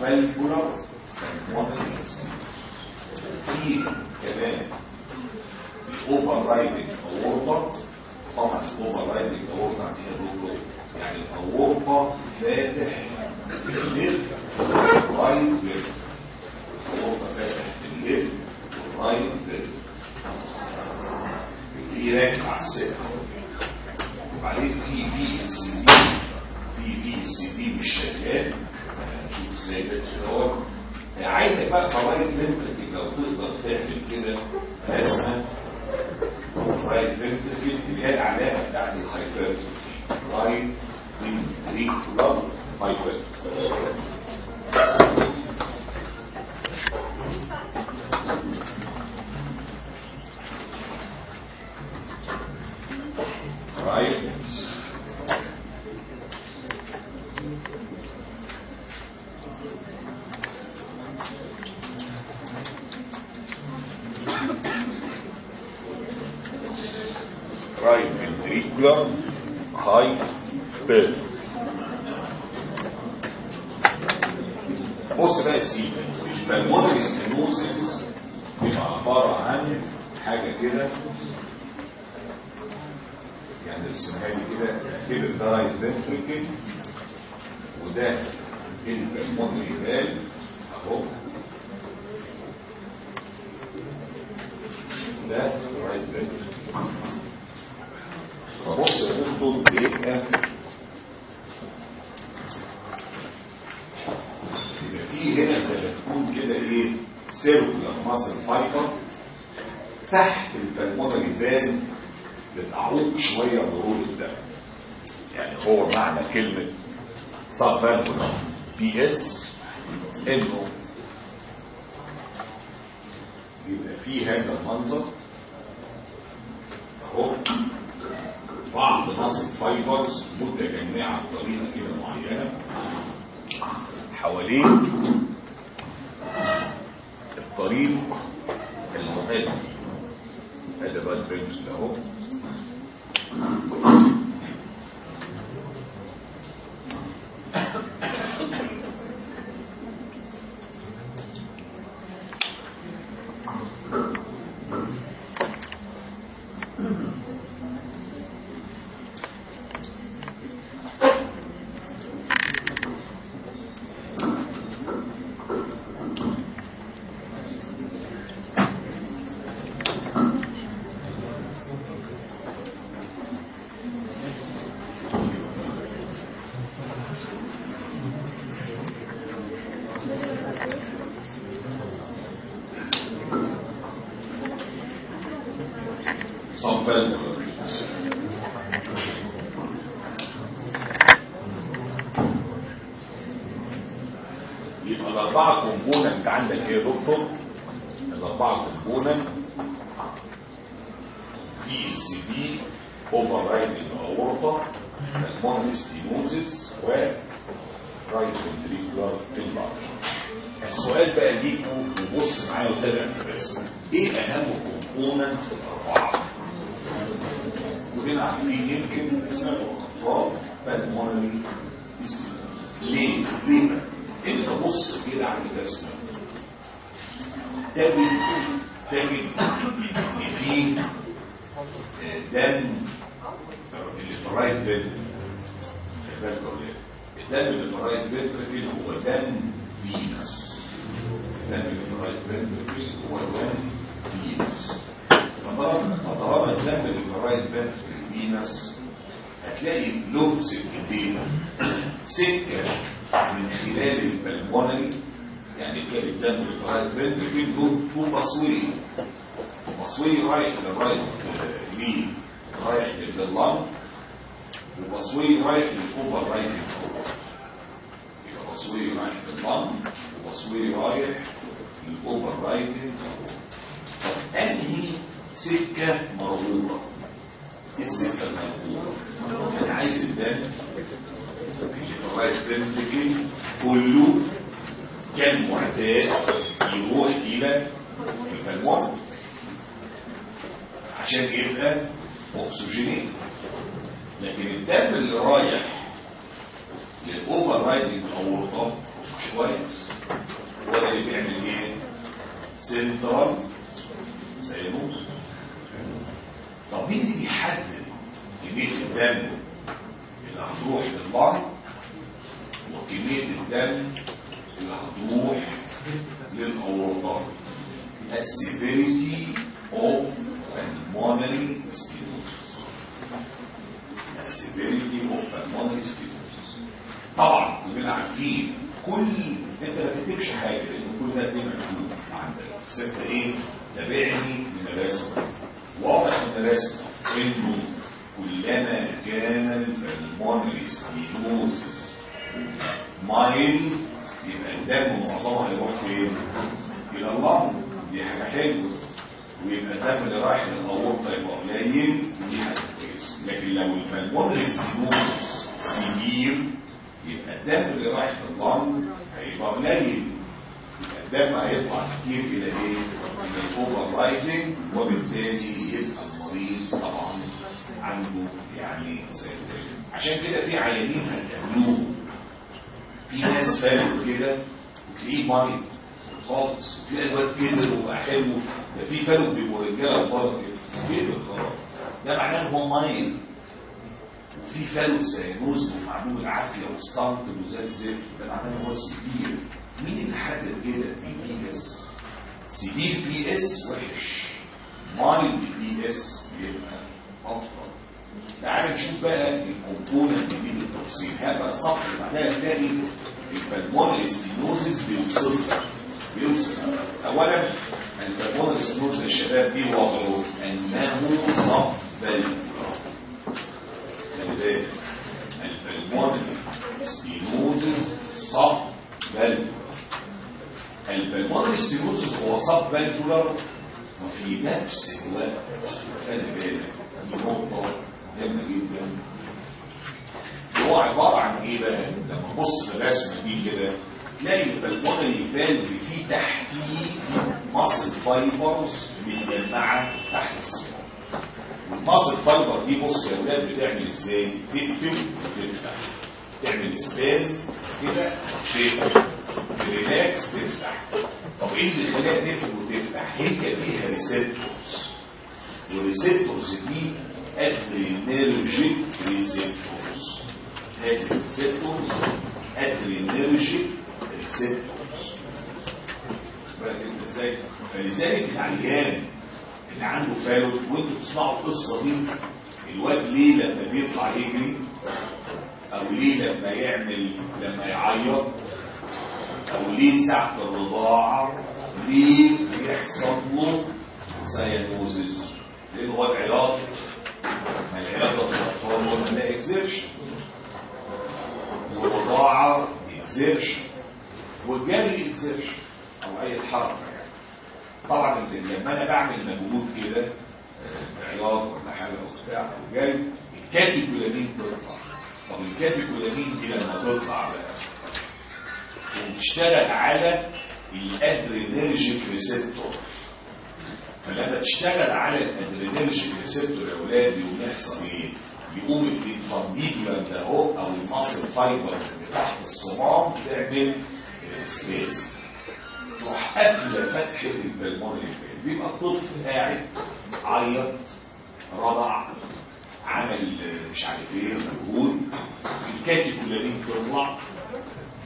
فالفولار في كمان الاوفر رايدنج اورطه طبعا الاوفر رايدنج اورطه عندنا دكتور يعني الاورطه فاتح في الليفت رايت ليفت الاورطه فاتح في الليفت رايت ليفت في راكب على السقف وبعدين في في اس دي في في اس دي مش شغال إزاي ده كده عايزك بقى قواعد فنتركل لو تقدر تعمل كده رسمة رايت فنتركل اللي هي العلامة بتاعت الهايبرتروفي رايت فنتريكولار هايبرتروفي right? Ventricular hypertrophy بص بقى سيدي البلمونري ستينوزس بيبقى عباره عن حاجة كده يعني ارسمها لي كده اعتبر ده right وده ال pulmonary valve اهو ده right ventricle فبص يا دكتور بيبقى يبقى في هنا زي ما تكون كده إيه circular muscle fiber تحت ال pulmonary valve بتعوق شوية مرور الدم يعني هو معنى كلمه valvular PS انه يبقى في هذا المنظر اهو muscle fibers متجمعة بطريقة كده معينة. حوالين الطريق المؤدي هذا بقى ده اهو. يعني ال right ventricle له two pathway pathway رايح لل right ليه رايح لل lung و pathway رايح لل overriding يبقى رايح لل lung و pathway رايح لل overriding أنهي سكة مربوطه إيه السكة المربوطه أنا عايز الدم. ال right ventricle كله كان معتاد يروح إلى ال pulmonary عشان يبقى اكسجينين لكن الدم اللي رايح لل overriding اورطه مش كويس. هو اللي بيعمل إيه؟ central cyanosis طب مين اللي يحدد كمية الدم اللي هتروح للبعض وكمية الدم هتروح للاورطه ال severity of pulmonary stenosis. ال severity of pulmonary طبعا كلنا عارفين كل انت ما تكتبش حاجة لأن كل ده ما مكتوب عندك انت إيه؟ تابعني من الرسم واضح من الرسم إنه كلما كان ال pulmonary stenosis mild يبقى الدم معظمه هيروح فين؟ إلى ال lung دي حاجة حلوة ويبقى الدم اللي رايح للاورطه يبقى قليل دي حاجة كويسة لكن لو ال pulmonary stenosis severe يبقى الدم اللي رايح لل lung هيبقى قليل يبقى الدم هيطلع كتير إلى إيه؟ إلى ال overriding وبالتالي يبقى المريض طبعا عنده يعني عشان كده في عيانين هتقابلوهم في ناس فالوا كده وتلاقيه مريض خالص وتلاقي الواد كبر وبقى حلو ده في فالوا بيبقوا رجالة بره كده. كبر خلاص. ده معناه إن هو mild. وفي Fallot cyanosed ومعدوم العافية و stunted وزي الزفت ده معناه إن هو severe مين اللي حدد كده؟ ال PS severe PS وحش. mild PS يبقى أفضل. تعال نشوف بقى ال component دي بالتفصيل هذا صفر معناها تلاقي ال pulmonary stenosis بيوصف بيوصف. اولا ال pulmonary stenosis يا شباب دي وضعه أنه sub valvular لذلك ال pulmonary stenosis subvalvular ال pulmonary stenosis هو subvalvular وفي نفس الوقت. خلي بالك. دي نقطة. مهمة جدا. هو عبارة عن إيه بقى؟ لما تبص في الرسمة دي كده تلاقي ال pulmonary valve فيه تحتيه muscle fibers متجمعة تحت الصمام وال muscle fiber دي بص يا ولاد بتعمل إزاي؟ تقفل وتفتح تعمل spasm كده تقفل relax تفتح طب إيه اللي خلاها تقفل وتفتح؟ هي فيها receptors وال receptors دي adrenergic receptors هذه ال receptors adrenergic receptors انت إزاي فلذلك العيان اللي عنده فالوت وانتوا بتسمعوا القصة دي الواد ليه لما بيطلع يجري أو ليه لما يعمل لما يعيط أو ليه ساعة الرضاعة ليه بيحصل له cyanosis لأن هو العياط ما العياط في الاطفال هو ده exertion والرضاعه exertion والجري exertion أو أي حركه يعني. طبعا لما أنا بعمل مجهود كده عياط ولا حاجة أو بتاع أو جري ال catecholamine تطلع طب ال catecholamine دي لما تطلع بقى وتشتغل على ال adrenergic receptor. فلما تشتغل على ال adrenergic receptor يا أولاد يقوم يحصل إيه؟ يقوم ال infundibulum ده اهو أو ال muscle fibers اللي تحت الصمام تعمل spasm تروح قافلة فتحة ال pulmonary بيبقى الطفل قاعد عيط رضع عمل مش عارف إيه مجهود. ال catecholamine تطلع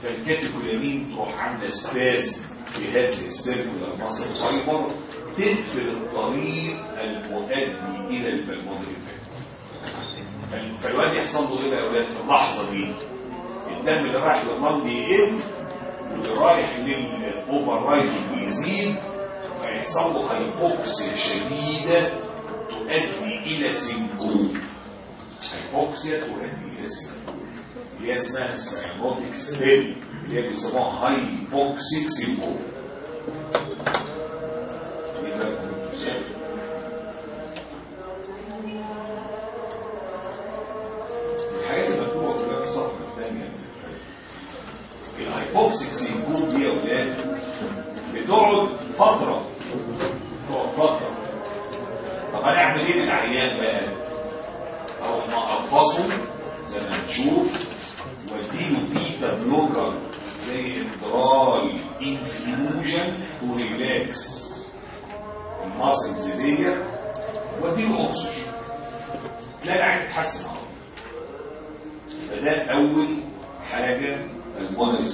فال catecholamine تروح عاملة spasm في هذه ال circular muscle fiber تقفل الطريق المؤدي إلى ال pulmonary فالواد يحصل له إيه بقى يا أولاد في اللحظة دي. الدم اللي رايح للمرض بيقل واللي رايح لل overriding بيزيد فيحصل له hypoxia شديدة تؤدي إلى syncope hypoxia تؤدي إلى syncope اللي هي اسمها ال cyanotic spell. اللي هي بيسموها hypoxic spell الحاجات اللي مكتوبه كلها في الصفحه الثانية ال hypoxic spells دي يا ولاد بتقعد فتره بتقعد فتره طب هنعمل إيه بالعيان بقى؟ أروح مقفصه زي ما هنشوف واديله beta blocker زي Inderal infusion to relax ال muscles دي واديله اكسجين تلاقي العين تتحسن يبقى ده أول حاجة المونري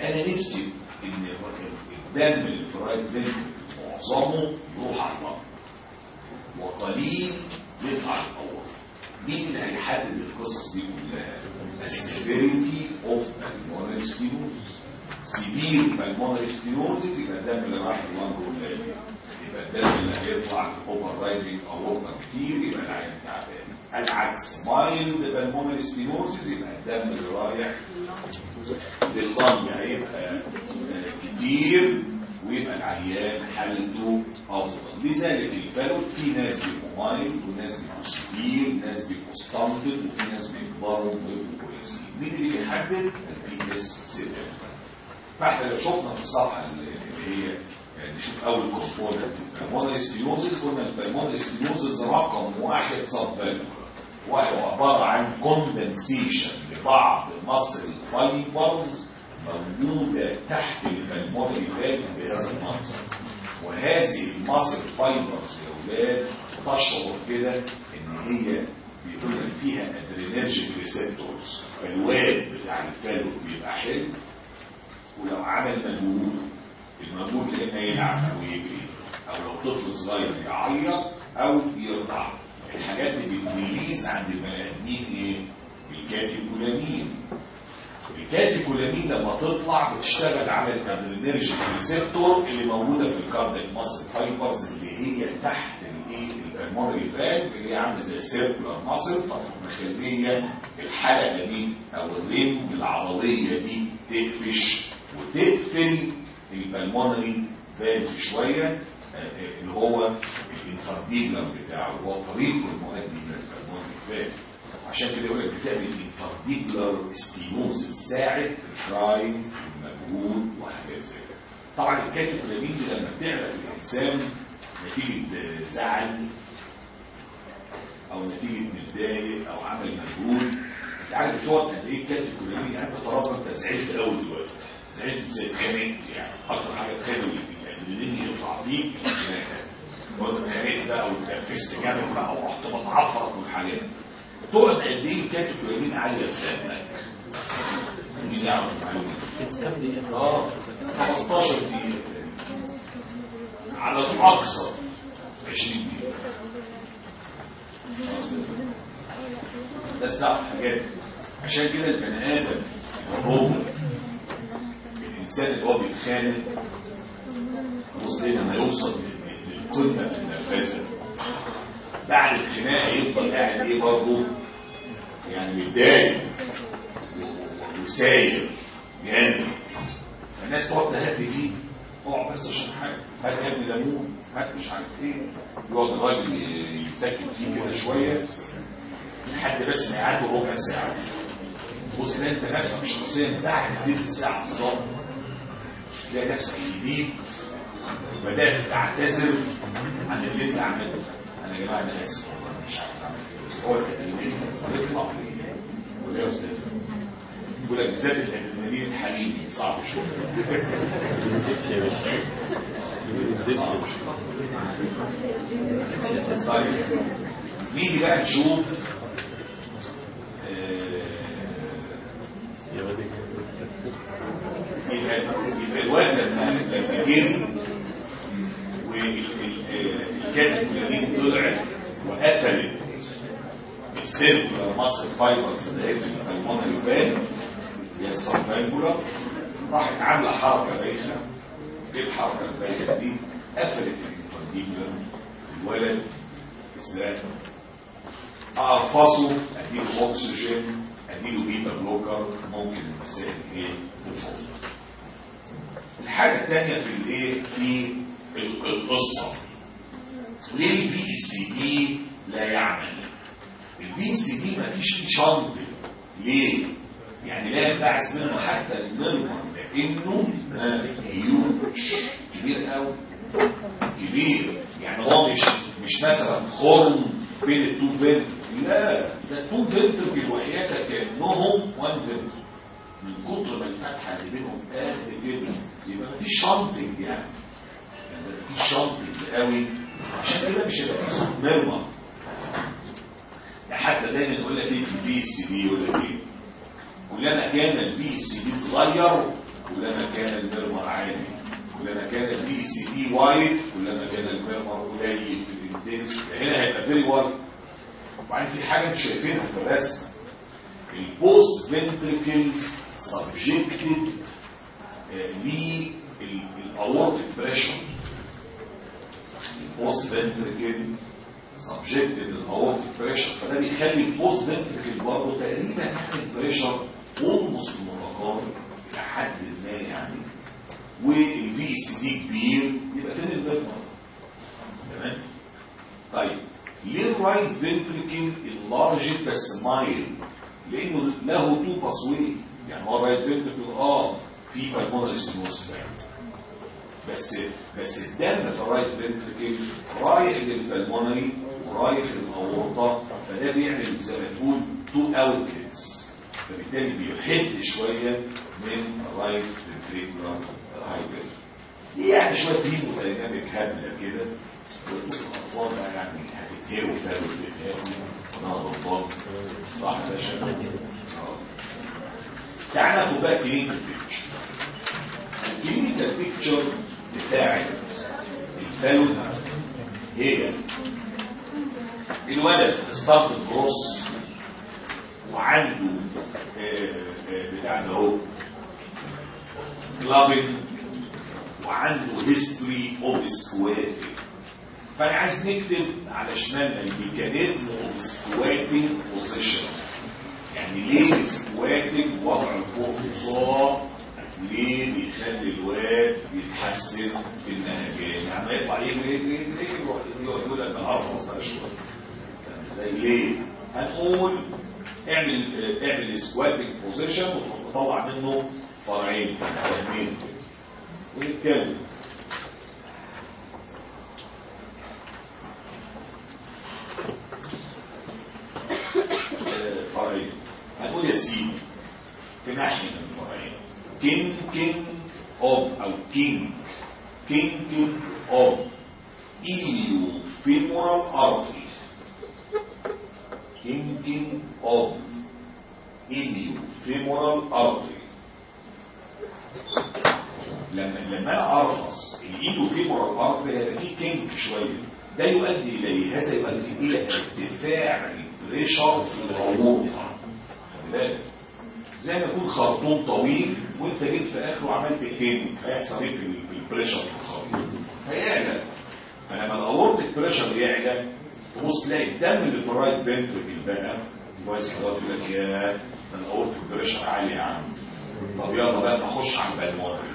أنا نفسي إن الدم ال في ال right ventricle معظمه يروح على الضغط وقليل يطلع القوات مين اللي هيحدد القصص دي كلها؟ ال severity of pulmonary stenosis severe pulmonary stenosis يبقى الدم اللي رايح ال lung قليل يبقى الدم اللي هيطلع overriding أو كتير يبقى العيان تعبان. العكس mild pulmonary stenosis يبقى الدم اللي رايح لل lung هيبقى كتير ويبقى العيان حالته افضل لذلك الفلوت في ناس بيبقوا mild وناس بيبقوا severe ناس بيبقوا stunted وفي ناس بيكبروا ويبقوا كويسين مين اللي بيحدد ال PS سيتل فاحنا لو شفنا في الصفحه اللي هي نشوف أول component ال pulmonary stenosis قلنا ال pulmonary stenosis رقم واحد valvular وهو عبارة عن condensation لبعض muscle ال fibers موجودة تحت ال pulmonary valve بهذا المنظر. وهذه ال muscle fibers يا أولاد تشعر كده إن هي بيقول لك فيها adrenergic receptors فالواد بتاع الفالو بيبقى حلو. ولو عمل مجهود المجهود لما يلعب أو يجري أو لو طفل صغير يعيط أو يرضع. الحاجات دي بت release عند البني آدمين إيه؟ ال catecholamine ال catecholamine لما تطلع بتشتغل على ال adrenergic receptor اللي موجودة في ال cardiac muscle fibers اللي هي تحت الإيه ال pulmonary valve اللي هي عاملة زي ال circular muscle مخليه الحلقة دي أو ال rim العضليه دي تقفش وتقفل البلمونري فالف شوية آه، اللي هو الانفارديبلر بتاعه هو طريق المؤدي الهرمون الكفايه عشان كده يقول لك بتعمل انفارديبلر ستينوز ساعد في الكرايم المجهول وحاجات زي كده. طبعا الكاتيكولامين دي لما بتعلى في الإنسان نتيجة زعل أو نتيجة متضايق أو عمل مجهول أنت عارف بتقعد قد إيه الكاتيكولامين يعني فترات أنت زعلت قوي دلوقتي. زعلت اتخانقت يعني أكتر حاجة تخلي الادرينالين يطلع فيك وانت اتخانقت بقى واتنفست جامد بقى ورحت بتعفرت والحاجات تقعد قد إيه الكاتيكولامين عاليه في دمك مين يعرف المعلومة دي؟ آه 15 دقيقة. على الاكثر 20 دقيقة. بس تعرف حاجات. عشان كده البني آدم هو الإنسان اللي هو بيتخانق ليه لما يوصل في النرفزه بعد الخناقة يفضل قاعد إيه برضه؟ يعني متضايق وساير جامد فالناس تقعد تهدي فيه اقعد بس عشان حاجة. هات يا ابني ليمون هات مش عارف إيه. يقعد الراجل يسكت فيه كده شوية. لحد بس ما يعدي ربع ساعة. بص تلاقي أنت نفسك شخصيا بعد تلت ساعه بالظبط. تلاقي نفسك جديد بدأت تعتذر عن اللي انت عملته. أنا يا جماعة أنا آسف والله مش عارف أعمل كده بس هو الادرينالين بيطلع ولا يا أستاذ. يقول لك بالذات الادرينالين الحليمي صعب شوية صعب شوية. طيب نيجي بقى نشوف آه، يبقى الواد لما لما جري وال catecholamine طلعت وقفلت ال circular muscle fibers اللي هي في ال pulmonary valve اللي هي ال subvalvular راحت عامله حركه بايخه إيه الحركه البايخه دي؟ قفلت ال infundibular الولد إزاي؟ اقرفصه اديله اكسجين اديله beta blocker ممكن المسائل إيه تفوق الحاجة الثانية في الايه في ال- القصة. ليه ال VSD لا يعمل. ال VSD ما فيش فيه shunt ليه؟ يعني لا ينبعث منه حتى ال murmur لأنه آه، هيوج كبير قوي كبير. يعني هو مش مش مثلا خرم بين ال two vent لا ده two vent وحياتك كأنهم one vent من كتر ما الفتحة اللي بينهم قد كده يبقى مفيش shunting يعني. مفيش shunting قوي. عشان كده مش هيبقى في صوت murmur حتى دايما يقول لك إيه في ال VSD يقول لك إيه. كلما كان ال VSD صغير كلما كان ال murmur عالي. كلما كان ال VSD wide كلما كان ال murmur قليل في ال intensity هنا هيبقى very wide وبعدين في حاجة أنتوا شايفينها في الرسمه ال both ventricles subjected لل aortic pressure ال both ventricle subjected لل aortic pressure فده بيخلي ال both ventricle برضه تقريبا يعمل pressure almost متقارب إلى حد ما يعني. وال VSD كبير يبقى فين ال murmur تمام؟ طيب. ليه ال right ventricle enlarged بس mild لأنه له two pathway يعني هو ال right ventricle آه في pulmonary stenosis بس بس الدم في ال right ventricle رايح لل pulmonary ورايح للاورطه فده بيعمل زي ما تقول two outlets فبالتالي بيحد شوية من ال right ventricular hypertrophy يعني شوية hemodynamic هبلة كده. الاطفال بقى يعني هتتهروا فاهم بيتهروا أنا غلطان صح يا باشا آه. تعال ناخد بقى clinical picture ال clinical picture بتاعت الفالون هي الولد stunted growth وعنده آه، آه، بتاع ده هو. clubbing وعنده history of squatting فأنا عايز نكتب على شمالنا ال mechanism of squatting position يعني ليه squatting وضع القرفصاء ليه بيخلي الواد يتحسن في النهجان يعني ما يطلع يجري يجري يجري يروح يقول لك أنا ارفض بقى شوية ليه؟ هنقول اعمل اعمل squatting position وتروح تطلع منه فرعين سهمين ونتكلم. فرعين. هنقول يا سيدي في ناحية من الفرعين. kinking kinking of أو kinking kinking kinking of iliofemoral artery kinking of iliofemoral artery لما لما ارفص ال iliofemoral artery هيبقى فيه kinking شوية ده يؤدي اليه هذا يؤدي إلى ارتفاع ال pressure في العروق خلي بالك. زي ما يكون خرطوم طويل وانت جيت في اخره وعملت kinking هيحصل إيه في ال pressure في الخرطوم؟ هيعلى. فلما ال aortic pressure يعلى تبص تلاقي الدم اللي في ال right ventricle بقى كويس كده يقول لك يا ده ال aortic pressure عالي يا عم. طب يلا بقى نخش على ال pulmonary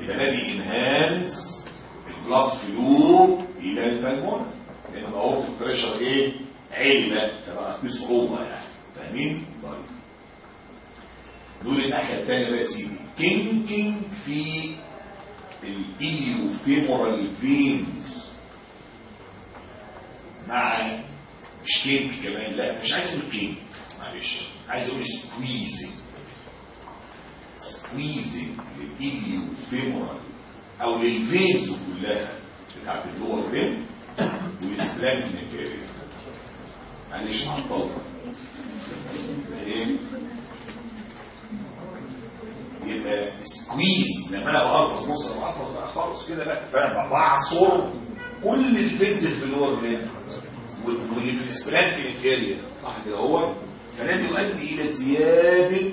يبقى ده بي enhance ال blood flow إلى ال pulmonary لأن ال aortic pressure إيه؟ بقى فبقى في صعوبة يعني. فاهمين؟ طيب. دول الناحيه الثانية بقى سيدي kinking في ال iliofemoral veins مع مش kink كمان لا مش عايز أقول kink معلش عايز أقول squeezing squeezing لل iliofemoral أو لل veins كلها بتاعت ال lower limb وال splanchnic area معلش هنطول إيه يبقى squeeze لما أنا بقرص أنا بقرص بقى خالص كده بقى فاهم بعصر كل ال veins في ال lower في ال splanchnic area صح كده هو؟ فده بيؤدي إلى زيادة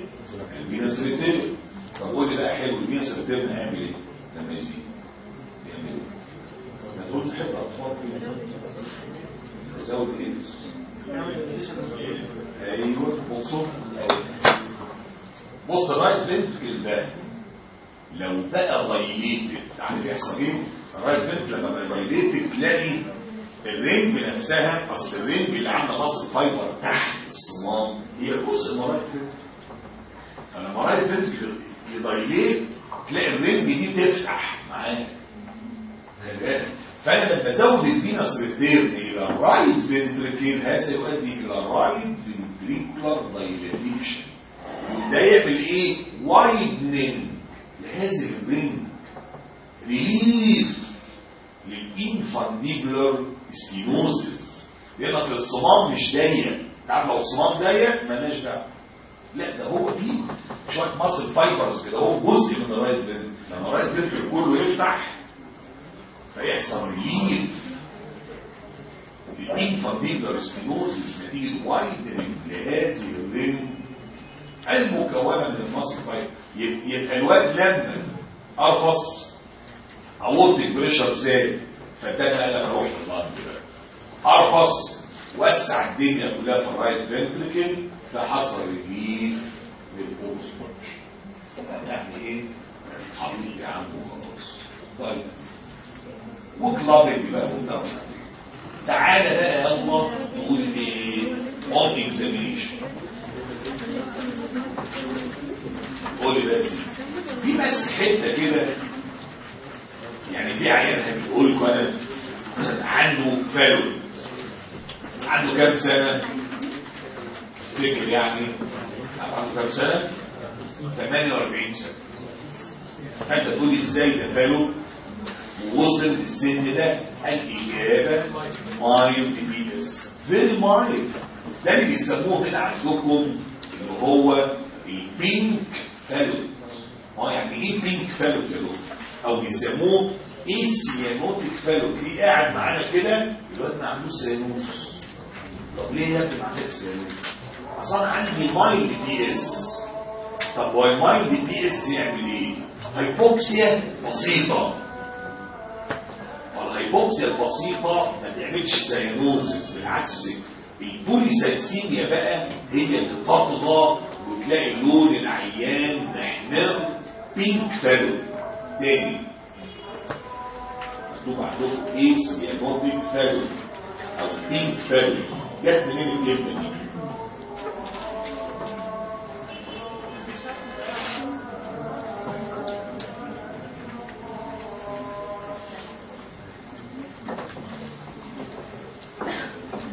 ال venous return طب قول لي بقى حلو ال venous return هيعمل إيه لما يزيد يعمل إيه؟ هتقول تحب أطفال تزود ايدز أيوه بصوا بص ال right ventricle ده لو بقى dilated عارف يحصل إيه؟ ال right ventricle لما بقى تلاقي ال ring نفسها أصل ال ring اللي عاملة muscle fiber تحت الصمام. هي جزء من الرايت فنتركل فلما الرايت فنتركل يدايليت تلاقي الرينج دي تفتح بالك. فأنا لما ازود ال venous return إلى ال right ventricle هذا يؤدي إلى ال right ventricular dilatation وده يعمل إيه widening لهذه ال ring relief لل infundibular stenosis لأن اصل الصمام مش ضيق تعرف لو الصمام ضيق مالناش دعوه لا ده هو فيه شوية muscle fibers كده هو جزء من ال right ventricle لما ال right ventricle كله يفتح فيحصل relief لل infundibular stenosis نتيجه widening لهذه ال ring المكونه من ال muscle fiber يبقى الواد لما ارفص aortic pressure زاد فده قال لك أروح لل lung ارفص وسع الدنيا كلها في ال right ventricle فحصل relief لل obstruction يعني إيه؟ حبيبي يا عم وخلاص طيب. و clubbing بقى وبتاع تعالى بقى يلا نقول إيه؟ on examination قول لي بس. في بس حتة كده. يعني في عيان هتقول لكم أنا عنده فالو عنده كام سنة؟ تفتكر يعني؟ عنده كام سنة؟ 48 سنة. فأنت تقول لي إزاي ده فالو ووصل السن ده الإجابة mild PS very mild ده اللي بيسموه هنا عندكم اللي هو ال pink Fallot آه يعني إيه pink Fallot كده أو بيسموه إيه فالو دي قاعد معانا كده؟ الواد ما عندوش cyanosis طب ليه يا ابني ما عندك cyanosis اصل أنا عندي mild PS طب هو ال mild PS يعمل إيه؟ hypoxia بسيطة. وال hypoxia البسيطة ما تعملش cyanosis بالعكس. البوليسالسيميا بقى هي اللي تطغى وتلاقي لون العيان محمر بينك فالو تاني. مكتوب عندكم ايس يا فالو أو بينك فالو جت منين الكلمة دي؟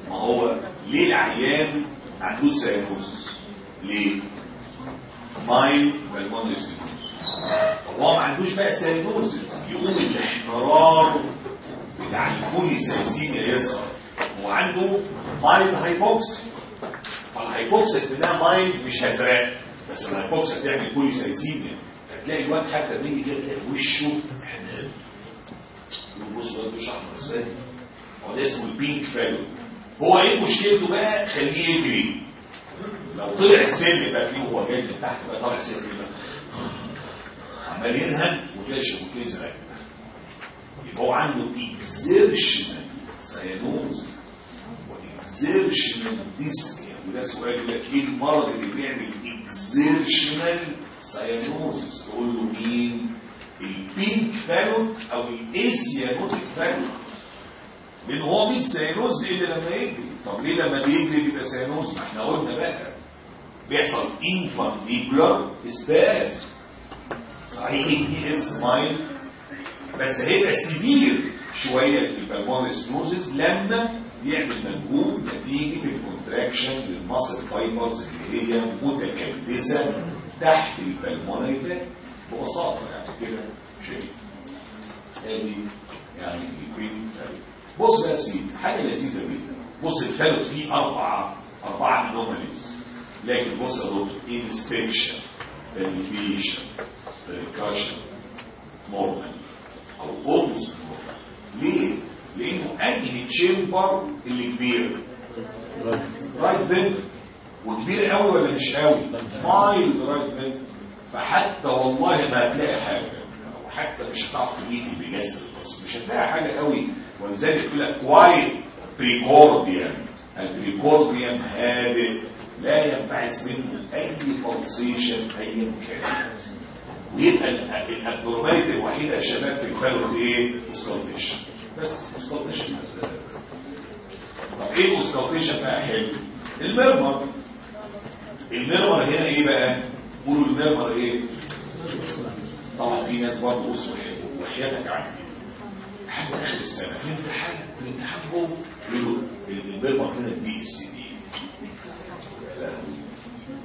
ما هو ليه العيان عنده cyanosis ليه mild pulmonary stenosis هو ما عندوش بقى cyanosis يقوم الاحمرار بتاع ال polycythemia يظهر هو عنده mild hypoxia فال hypoxia منها mild مش هزرق بس ال hypoxia بتعمل polycythemia فتلاقي الواد حتى بيجي كده تلاقي وشه حمام يبص وشه احمر إزاي هو ده اسمه ال pink Fallot هو إيه مشكلته بقى؟ خليه يجري. لو طلع السلم بقى فيه هو جاي من تحت بقى طالع السلم كده عمال ينهج وتلاقي شفتين زرق يبقى هو عنده exertional cyanosis و exertional dyspnea وده سؤال يقول لك إيه المرض اللي بيعمل exertional cyanosis تقول له مين؟ ال pink Fallot أو ال acyanotic Fallot لأن هو مش cyanosed الا لما يجري؟ طب ليه لما بيجري بيبقى cyanosed ما إحنا قلنا بقى. بيحصل infundibular spasm صحيح دي is mild بس هيبقى severe شوية ال pulmonary stenosis لما يعمل مجهود نتيجة ال contraction لل muscle fibers اللي هي متكبسه تحت ال pulmonary ببساطة يعني كده. شيء. ادي يعني ال pink بص يا سيدي حاجة لذيذة جدا. بص الفالوت فيه أربعة أربعة anomalies لكن بص يا دكتور inspection palpation percussion normal أو almost normal ليه؟ لأنه أنهي chamber اللي كبير؟ right ventricle وكبير قوي ولا مش قوي mild right ventricle فحتى والله ما هتلاقي حاجة. حتى مش هتعرف تجيب بجسد الفصل مش هتلاقي حاجة قوي ولذلك يقول لك quiet precordium ال precordium هادئ لا ينبعث منه أي pulsation ايا كان ويبقى ال abnormality الوحيدة يا شباب في الفالوت إيه؟ auscultation بس اوسكالتيشن طب إيه اوسكالتيشن بقى حلو؟ المرمر المرمر هنا إيه بقى؟ قولوا المرمر إيه؟ طبعا في ناس برضه بصوا وحياتك عندي لحد آخر السنة. في امتحان في الامتحان هو المرمر هنا دي إس دي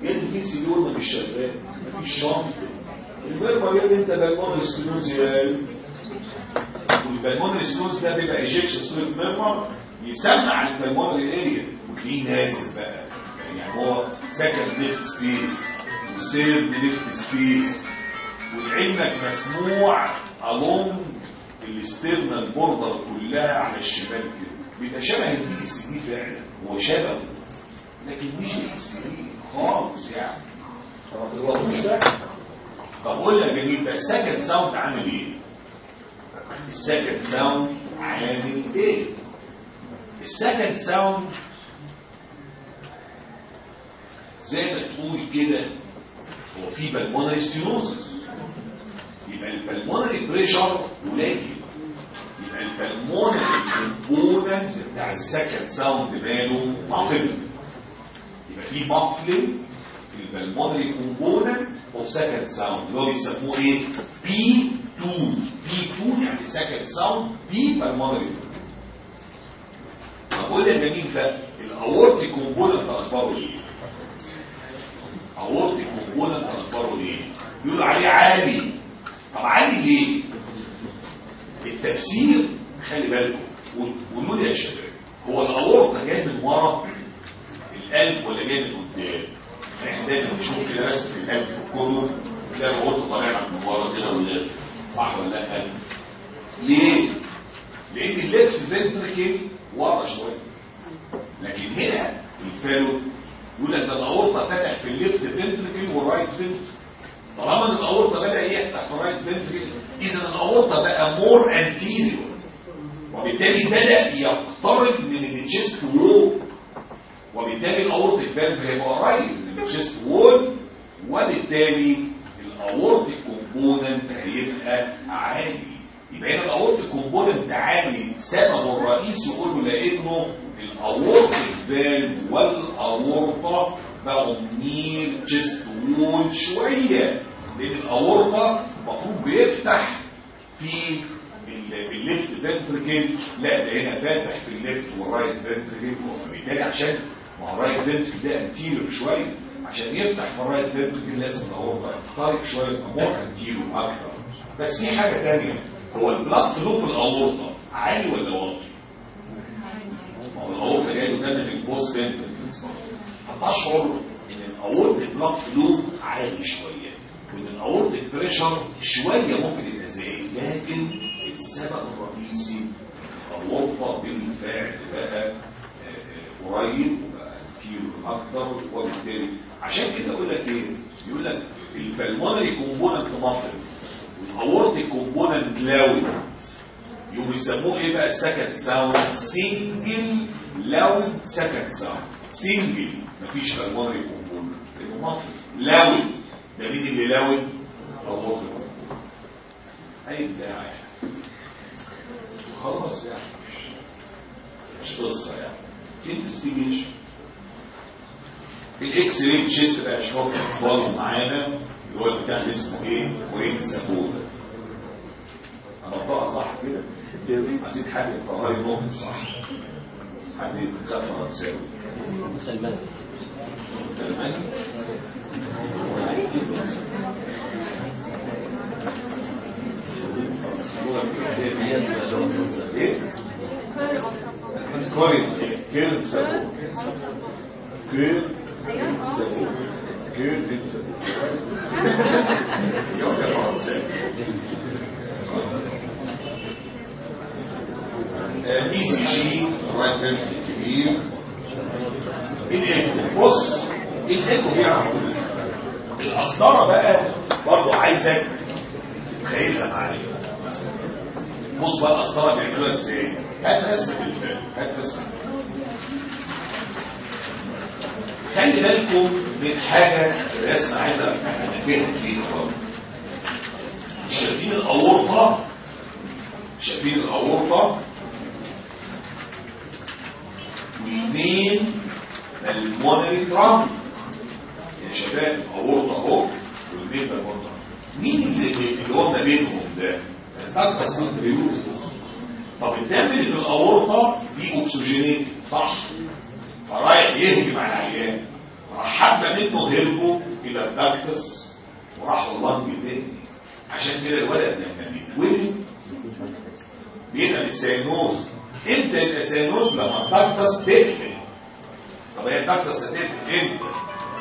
يا ابني في سيلور مش شغال. مفيش شنط ال murmur يا ابني أنت pulmonary stenosis يا وال pulmonary stenosis ده بيبقى ejection systolic murmur يسمع ال pulmonary area وتلاقيه نازل بقى. يعني هو second left space و third left space ولعلمك مسموع. along ال sternal border كلها على الشمال كده. بيبقى شبه ال VSD فعلا. هو شبهه. لكن مش VSD خالص يعني. ما تغلطوش بقى طب قول لي جميل بقى ال second sound عامل إيه؟ ال second sound عامل إيه؟ ال second sound زي ما تقول كده هو في pulmonary stenosis يبقى ال pulmonary pressure قليل يبقى ال pulmonary component بتاع ال second sound ماله muffled يبقى في muffled في ال pulmonary component of second sound اللي هو بيسموه إيه؟ P 2 P 2 يعني second sound P أقول يا جميل ده ال aortic component أخباره إيه؟ aortic component أخباره إيه؟ بيقولوا عليه عالي. طب عالي ليه؟ التفسير خلي بالكم ليه يا شباب هو الاورطه جاي من ورا القلب ولا جاي من قدام؟ إحنا دايما بنشوف كده رسمه القلب في الكتب تلاقي الاورطه طالعه من ورا كده ولافه صح ولا لأ؟ ليه؟ لأن ال left ventricle ورا شوية. لكن هنا الفالو يقول لك ده الاورطه فتح في ال left ventricle وال right ventricle طالما إن الاورطه بدا يفتح في ال right ventricle إذا الاورطه بقى more anterior وبالتالي بدأ يقترب من ال chest wall وبالتالي ال aortic valve هيبقى قريب من ال chest wall وبالتالي ال aortic component هيبقى عالي. يبقى هنا ال aortic component عالي. سببه الرئيسي كله لأنه ال aortic valve والأورطة بقوا near chest wall شوية لأن الاورطه المفروض بيفتح في ال left ventricle لا ده هنا فاتح في ال left وال right ventricle فبالتالي عشان هو ال right ventricle ده anterior شوية عشان يفتح في ال right ventricle لازم الاورطه يخترق شوية more anterior أكتر بس في حاجة ثانية هو ال blood flow في الاورطه عالي ولا واطي؟ ما هو الاورطه جاي قدام ال both ventricle هتشعر إن الاورطه blood flow عالي شوية وإن الاورطه pressure شوية ممكن يبقى زايد لكن السبب الرئيسي الغرفة بالفعل بقى قريب وبقى كتير أكتر وبالتالي عشان كده أقول لك إيه؟ يقول لك ال pulmonary component muffled وال aortic component loud يقوم يسموه إيه بقى؟ ال second sound single loud second sound single مفيش pulmonary component muffled loud ده مين اللي loud ال aortic أي داعي خلاص يعني. مش قصة يعني. investigation ال X-ray chest بقى شوف أطفال معانا اللي هو بتاع اسمه إيه؟ coeur en sabot أنا بقى صح كده؟ عايزين حد يطهري نقطه صح. حد يتخاف فرنساوي سلمان الماني إيه كورين كيرن سافودا كيرن سافودا كيرن سافودا يوم يا فرنساوي ECG right ventricle كبير الايكو بص الإيكو بيعرف القسطره بقى برضه عايزك تتخيلها معايا بص بقى القسطره بيعملوها إزاي. هات رسمه الفيلم هات رسمه خلي بالكم من حاجة الرسمه عايزة انبهك ليها برضه شايفين الأورطة؟ شايفين الأورطة؟ وال main pulmonary trunk يا شباب الاورطه اهو وال main pulmonary مين اللي اللي هو ما بينهم ده؟ ال ductus arteriosus طب الدم اللي في الأورطة فيه oxygenated صح. فرايح يهجم على العيان. راح حبة منه هربوا إلى ال ductus وراح ال lung تاني عشان كده الولد لما بيتولد بيبقى بالسينوز. يبقى cyanosed لما ال ductus تقفل طب هي ال ductus هتقفل إمتى؟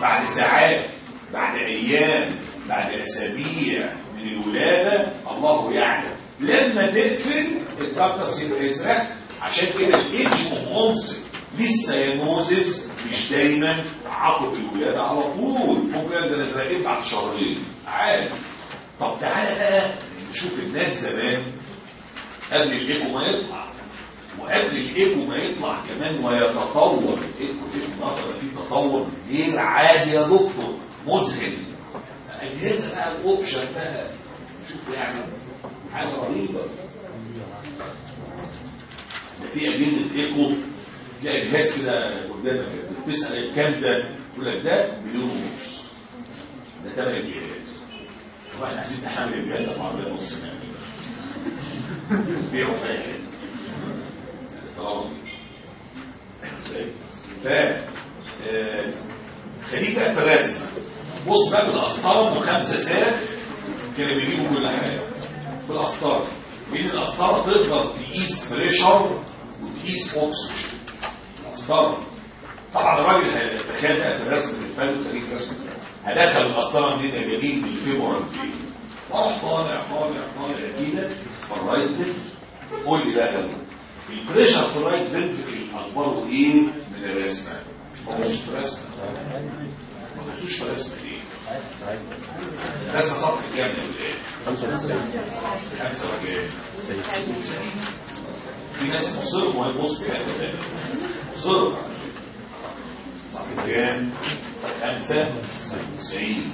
بعد ساعات بعد أيام بعد أسابيع من الولادة الله يعلم. لما تقفل ال ductus يبقى يزرق عشان كده ال age of ال cyanosis مش دايما عقب الولادة على طول. ممكن يبقى نزرقين بعد شهرين. عادي. طب تعالى بقى نشوف الناس زمان. قبل الإيكو ما يطلع. وقبل الايكو ما يطلع كمان ويتطور. الايكو في النهارده في تطور. غير عادي يا دكتور؟ مذهل. اجهزه بقى ال option بقى. شوف يعني حاجة رهيبة. ده في أجهزة ايكو تلاقي جهاز كده قدامك. بتسأل الكام ده؟ يقول لك ده مليون ونص. ده ثمن الجهاز طبعا إحنا عايزين نحمل الجهاز ده بعربية نص مليون بيعوا في اي حتة طبعا. ف آه، خليك بقى في الرسمه بص بقى بالاسطار وخمسه سات كانوا بيجيبوا كل حاجة. في الأسطار. بين الأسطار؟ تقدر تقيس بريشر وتقيس اوكسجين الأسطار. طبعا الراجل هيتخيل بقى في الرسم الفن خليك رسم هدخل الاسطره منين يا جميل بالفيمورال فين راح طالع طالع طالع. كده فالرايت فنت قول لي بقى البريشر في الرايت فنتركل اخباره إيه من الرسمه مش ببص في ما الرسمه ليه الرسمه سطح كام إيه؟ 95 خمسه ولا إيه؟ في ناس مصروا وما يبص في حتة ثانية مصروا صح كام؟ خمسه 90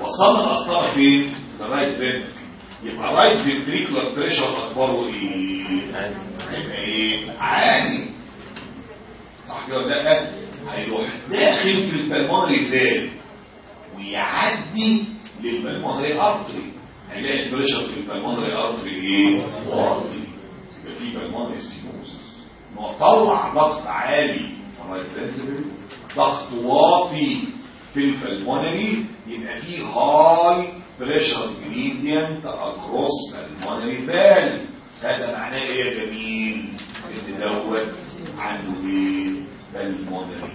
وصلنا القسطره فين؟ للرايت فنتركل يبقى رايت فنتريكولار بريشر اخباره إيه؟ هيبقى إيه؟ عالي صح كده ولا لا؟ هيروح داخل في ال pulmonary valve ويعدي لل pulmonary artery هيلاقي ال pressure في ال pulmonary artery إيه؟ واطي يبقى في pulmonary stenosis نطلع ضغط عالي ف right ventricle ضغط واطي في ال pulmonary يبقى في high pressure gradient across pulmonary valve هذا معناه إيه يا جميل؟ إن دوت عنده إيه؟ pulmonary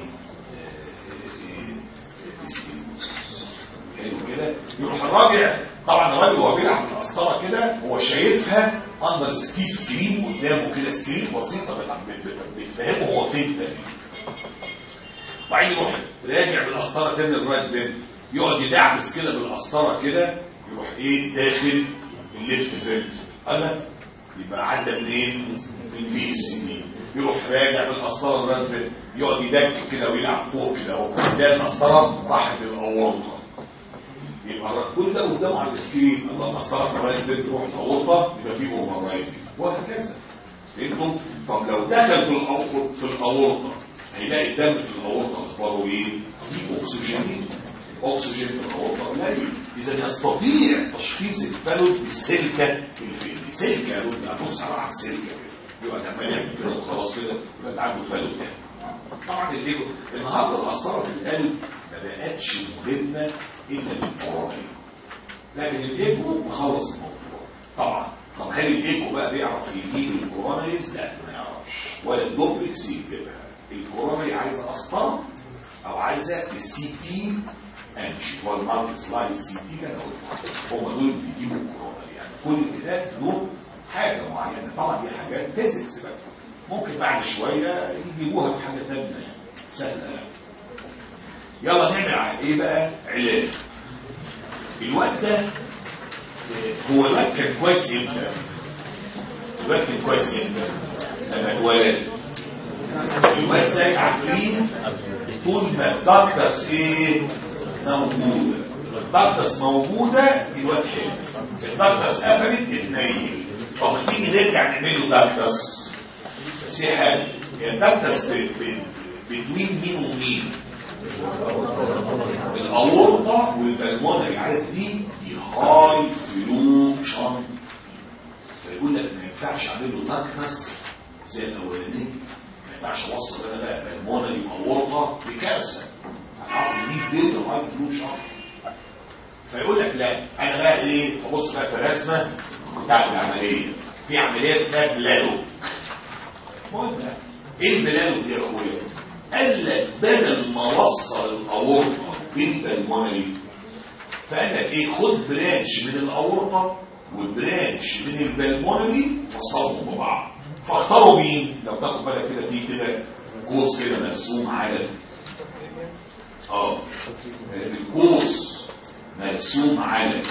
حلو كده؟ يروح الراجع. طبعا الراجل وهو بيلعب القسطره كده هو شايفها under سكي screen قدامه كده screen بسيطه بت- بت- بتفهمه هو فين ده. وبعدين يروح راجع بالقسطرة تاني لل right vent يقعد يدعبس كده بالقسطرة كده يروح إيه داخل ال left vent قال يبقى عدى منين؟ من VSD يروح راجع بالقسطرة vent يقعد يدك كده ويلعب فوق كده أهو. ده القسطرة راحت للأورطة. يبقى كل ده قدامه على ال screen. الله في ال right vent تروح الاورطه يبقى في override وهكذا فهمتوا؟ طب لو دخل في الأورطة هيلاقي الدم في الأورطة أخباره إيه؟ في أكسجين. أكسجين في الأورطة قليل إذا يستطيع تشخيص الفلوت بالسلكة اللي في يا رب. هتبص على واحد سلكة كده. يبقى يعمل كده وخلاص كده. يبقى عنده فلوت يعني. طبعا ال echo النهارده القسطرة في القلب. ما بقتش مهمة إلا لل coronaries لكن الايكو مخلص الموضوع. طبعا. طب هل الايكو بقى بيعرف يجيب ال coronaries لا ما يعرفش. ولا الدوبلكس يجيبها. ال coronary عايزة قسطره أو عايزة ال CT angio ال multi-slice CT ده هم دول اللي بيجيبوا ال coronary يعني كل كتاب له حاجة معينة. طبعا دي حاجات physics بقى. ممكن بعد شوية يجيبوها بحاجه ثانية يعني سهلة. يلا نعمل إيه بقى؟ علاج الواد ده آه، هو الواد كان كويس إمتى الواد كان كويس إمتى لما اتولد الواد زي عارفين طول ما ال ductus إيه؟ موجودة. ال ductus موجودة الواد حلو ال ductus قفلت اتنيل طب تيجي نرجع نعمله ductus بس هي الدكتس بين مين ومين؟ الاورطه وال pulmonary عارف دي؟ دي high flow shunt فيقول لك ما ينفعش اعمل له نكنس زي الاولاني ما ينفعش اوصل أنا بقى بلمونري اورطه بكارثة. هعرف إن دي بيت هاي فلوشن فيقول لك لا أنا بقى إيه فبص بقى في الرسمة بتاعت العملية. في عملية اسمها بلالو مهم إيه البلالو دي يا أخويا؟ قال لك بدل ما وصل الاورطه بالبلمونري فقال لك إيه خد branch من الأورطة و branch من ال pulmonary وصلهم ببعض. فاختاروا مين؟ لو تاخد بالك كده في كده قوس كده مرسوم على آه القوس مرسوم على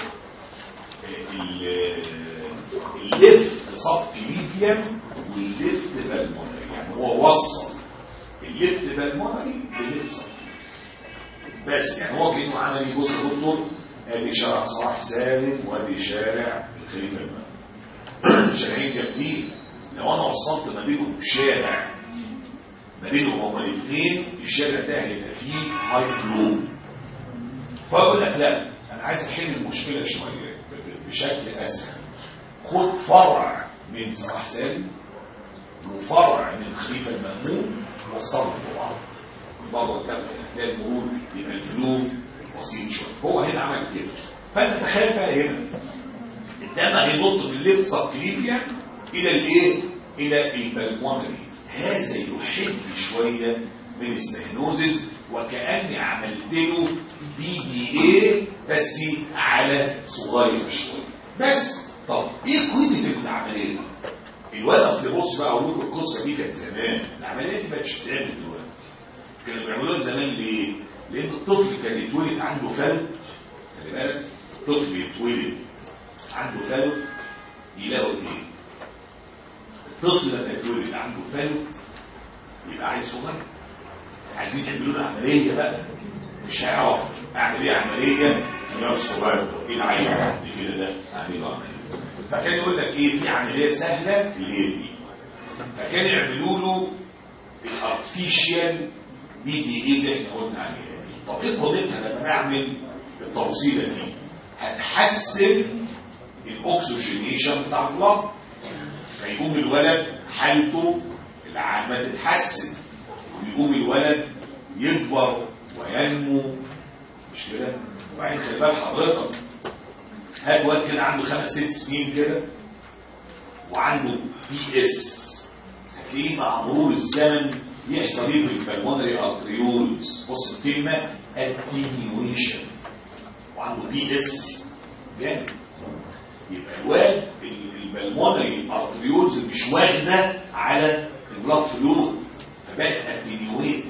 ال- ال left subclavian وال left pulmonary. يعني هو وصل ال left pulmonary بال left sub بس يعني هو كأنه عمل يبص دكتور آدي شارع صلاح سالم وآدي شارع الخليفة المهدي شارعين جنبيه لو أنا وصلت ما بينهم شارع ما بينهم هما الاثنين الشارع ده هيبقى فيه هاي فلو فأقول لك لا أنا عايز أحل المشكلة شوية بشكل أسهل. خد فرع من صلاح سالم وفرع من الخليفة المأمون وصلهم ببعض بره تلاقي المرور يبقى ال flow بسيط شوية. هو هنا عمل كده. فأنت تخيل بقى هنا. الدم هينط من ال left subclavian إلى الإيه؟ إلى ال pulmonary هذا يحد شوية من ال cyanosis وكأني عملت له PDA بس على صغير شوية بس طب إيه point العملية دي؟ الواد أصل بص بقى أقول لكم القصة دي كانت زمان العملية دي بقتش بتتعمل دلوقتي كانوا بيعملوها زمان ليه؟ لأن الطفل كان يتولد عنده فلت خلي بالك الطفل يتولد عنده فلت يلاقوا إيه؟ الطفل لما يتولد عنده فلت يبقى عيل صغير. عايزين يعملوا له عمليه بقى. مش هيعرف أعمل إيه عملية نفس برضه إيه العيل قد كده ده. اعمل عمليه فكان يقول لك إيه؟ في عملية سهلة اللي هي دي فكان يعملوا له ال artificial PDA اللي إحنا قلنا عليها دي. طب إيه قضيتها لما نعمل التوصيله دي؟ هتحسن ال oxygenation بتاع ال blood فيقوم الولد حالته العامة تتحسن ويقوم الولد يكبر وينمو. مش كده؟ وبعدين خلي بال حضرتك هات واد كده عنده خمس ست سنين كده؟ وعنده PS هتلاقيه مع مرور الزمن يحصل إيه في ال pulmonary arterioles بص الكلمة attenuation وعنده PS جامد. يبقى الواد ال pulmonary arterioles مش واخده على ال blood flow فبقت attenuated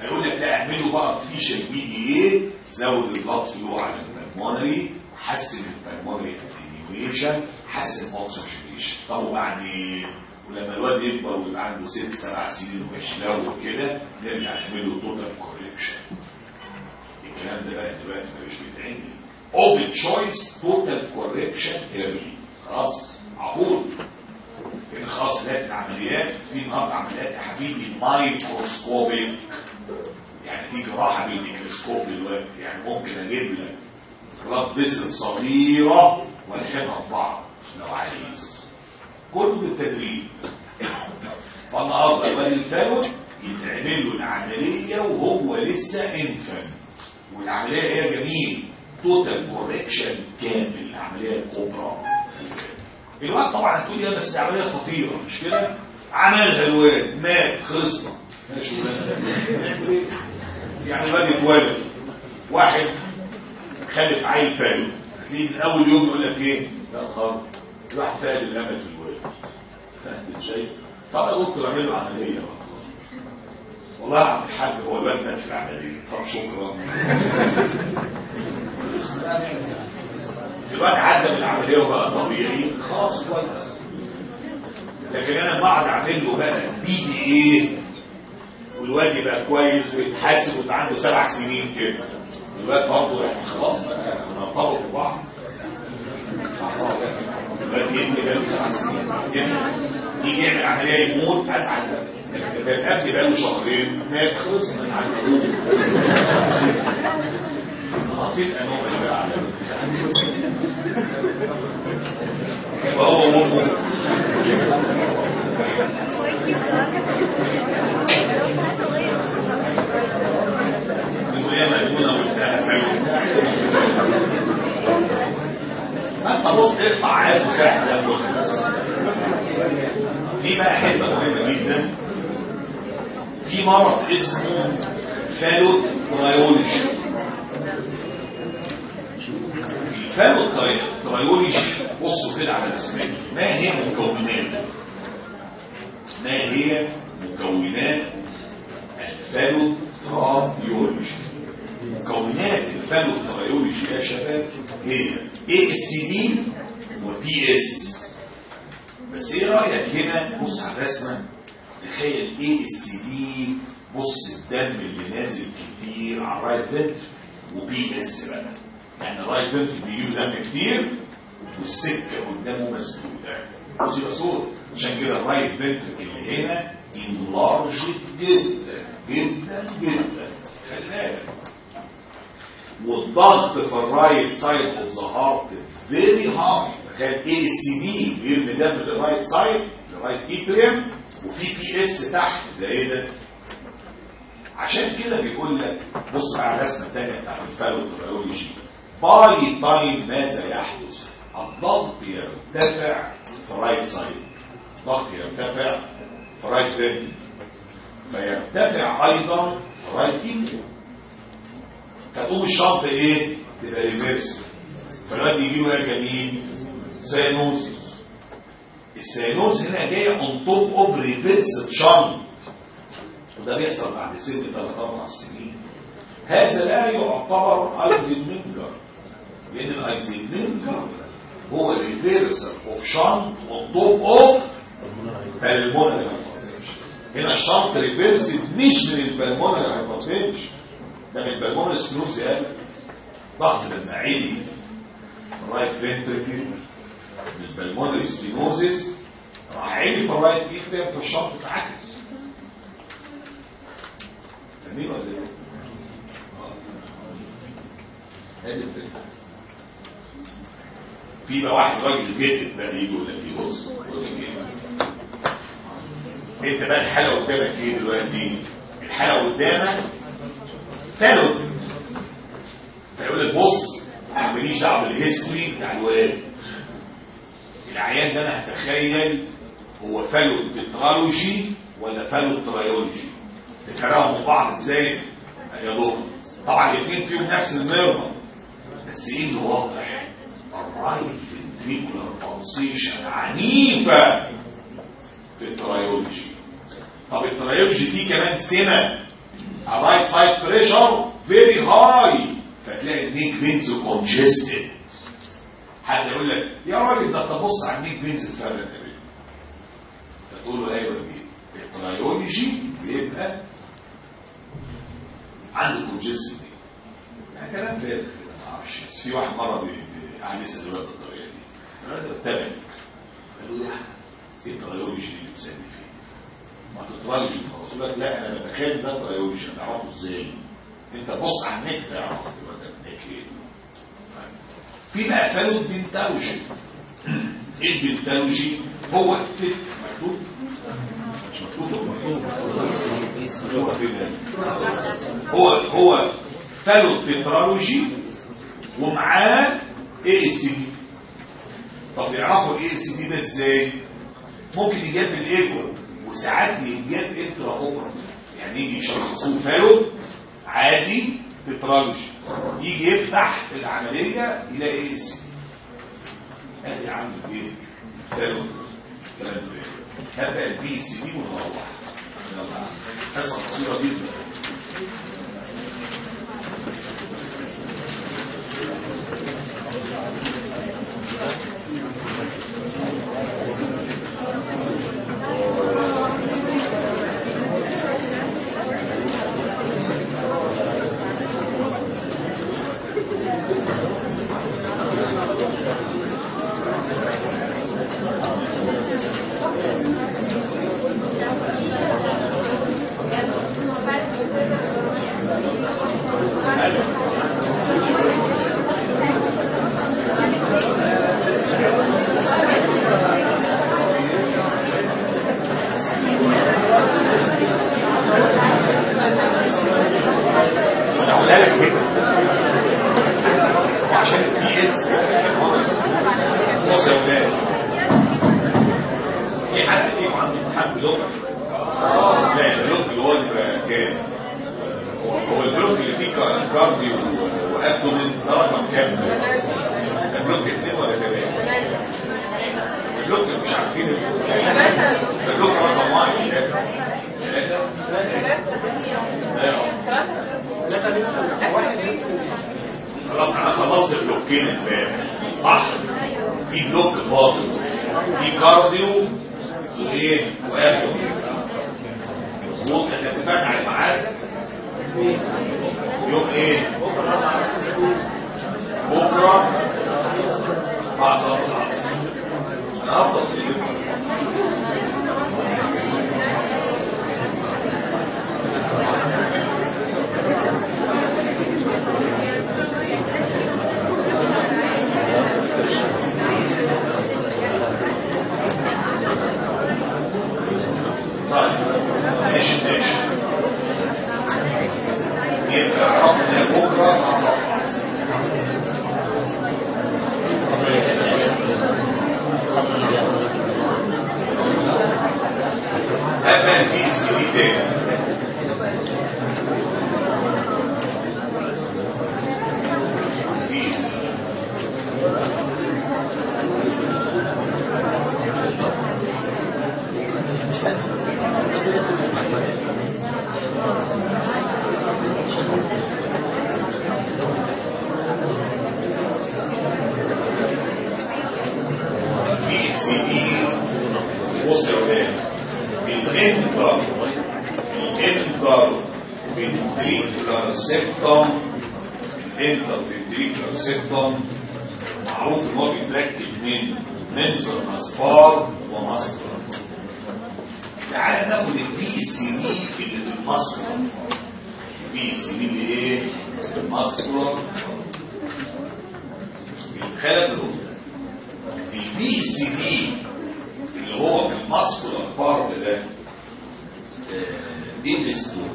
فيقول لك لا اعمله بقى artificial PDA؟ زود ال blood flow على ال pulmonary حسن ال pulmonary attenuation حسن oxygenation. طب وبعدين ولما الواد يكبر ويبقى عنده ست سبع سنين ويحلو وكده نرجع له total correction الكلام ده بقى دلوقتي مش بيتعمل. operation of choice total correction early خلاص هقول لأن خلاص لقيت العمليات في النهارده عمليات يا حبيبي microscopic يعني في جراحة بالميكروسكوب دلوقتي يعني ممكن أجيب لك blood vessel صغيرة وألحمها في بعض لو عايز. كله بالتدريب فالنهارده الواد الفاوت يتعمل له العملية وهو لسه infant والعملية هي جميل. total correction كامل العملية الكبرى الوقت طبعا هتقول يا بس دي عملية خطيرة مش كده؟ عملها الواد مات خلصنا. يعني الواد اتولد واحد خلف عيل هتلاقيه من أول يوم يقول لك إيه؟ لا خالص راح الامل في الواد. فاهم؟ إزاي طب يا دكتور أعمل له عملية بقى. والله يا عم الحاج هو الواد مات في العملية طب شكرا. الواد عدى من العملية وبقى طبيعي؟ خلاص كويس. لكن أنا بقعد أعمل له بقى بي دي إيه؟ والواد يبقى كويس ويتحاسب ويبقى عنده سبع سنين كده. الواد برضه يعني خلاص بقى نطبق في بعض. الواد يبني بقى سبع سنين. يجي يعمل عملية يموت أزعل بقى. كان قبل بقى له شهرين مات خلص من عنده نسيت انه بقى وهو ممكن الميمونة والتهى فانت بص اقطع عاد سهلة واخلص في بقى حتة مهمه جدا في مرض اسمه Fallot trilogy ال Fallot trilogy بصوا كده على الأسماء. ما هي مكونات؟ ما هي مكونات ال Fallot trilogy مكونات ال Fallot trilogy يا شباب هي ASD و PS بس إيه رأيك هنا؟ بص على الرسمة. تخيل إيه ال ASD بص الدم اللي نازل كتير على ال right vent و PS بقى. يعني ال right vent بيجيله دم كتير والسكة قدامه مسدودة. بص يبقى صوره عشان كده ال right vent اللي هنا enlarged جدا جدا جدا. خلي والضغط في ال right side of the heart very high كان ASD بيرمي دم لل right side لل right atrium وفي PS تحت ده إيه ده؟ عشان كده بيقول لك بص على الرسمه الثانية بتاعت ال Fallot trilogy by time ماذا يحدث؟ الضغط يرتفع في ال right side الضغط يرتفع في ال right vent فيرتفع أيضا في ال right atrium فتقوم ال shunt إيه؟ تبقى reversed فالواد يجي له يا جميل. cyanosis ال cyanosis هنا جاية on top of reversed shunt وده بيحصل بعد سن ثلاث أربع سنين. هذا لا يعتبر Eisenmenger لأن ال Eisenmenger هو reversal of shunt on top of pulmonary هنا ال shunt reversed مش من ال pulmonary hypertension ده من ال pulmonary stenosis يعني ضغط لما عالي ال right ventricle بال pulmonary stenosis راح عالي في ال right atrium في ال shunt اتعكس فاهمين ولا إيه؟ هذه الفكرة في بقى واحد راجل جد بقى يجي يقول لك إيه بص يقول لك إيه؟ أنت بقى الحالة قدامك إيه دلوقتي؟ الحالة قدامك فالو فيقول لك بص ماليش دعوة بال history بتاع الواد. العيان ده أنا هتخيل هو Fallot tetralogy ولا Fallot trilogy تفرقوا من بعض إزاي؟ يا دكتور. طبعا الاثنين فيهم نفس ال murmur بس إيه اللي واضح؟ ال right ventricular pulsation عنيفة في ال trilogy طب ال trilogy دي كمان سنة. ال right side pressure very high فتلاقي ال neck veins congested حد يقول لك يا راجل ده تبص على ال neck veins الفرق ما بينهم فتقول له أيوه بيه ال trilogy بيبقى عنده congested ده كلام فارغ كده ما أعرفش. بس في واحد مرة قاعد يسال الولد بالطريقة دي. الولد ارتبك قال له يا إيه ال trilogy اللي بتسمي فيه؟ ما tetralogy خلاص يقول لك لا أنا بتخيل ده trilogy هتعرفه إزاي؟ أنت بص على ال neck تعرف يبقى ده إيه في بقى Fallot pentalogy إيه ال pentalogy هو كده مكتوب. مش مكتوب هو هو هو Fallot pentalogy ومعاه ASD طب يعرفوا ال ASD ده إزاي؟ ممكن يجاب الايكو وساعات يجاب intra-opera يعني يجي يشخصوه فالوت عادي tetralogy يجي يفتح العملية يلاقي إيه أدي عنده إيه فالو كلام فارغ هبقى ال VSD ونروح. يلا. قصه قصيره جدا. أنا هقولها لك كده عشان ال PS بص يا ولاد في حد فيكم عنده امتحان block؟ لا ال block اللي هو كام؟ هو ال block اللي فيه كا- cardio و abdomen ده رقم كام؟ ده block اثنين ولا كمان؟ ال block مش عارفين ده block رقم واحد ثلاثة ثلاثة خلاص أنا خلصت بلوكين امبارح صح في block فاضل في cardio وإيه؟ و abdo مظبوط. إحنا اتفقنا على الميعاد يوم إيه؟ بكرة. بعد صلاة العصر. أنا هفضل طيب ماشي ماشي يبقى عرفنا بكره مع صلاه العصر هبقى البي سي دي تاني بي سي بي معروف ان هو بيتركب من منسر اسفار وماسكولار تعال ناخد البي سي دي اللي في الماسكولار البي سي دي اللي إيه؟ في الماسكولار الخلل البي سي دي اللي هو في الماسكولار بارت ده آه، إيه الاسلوب؟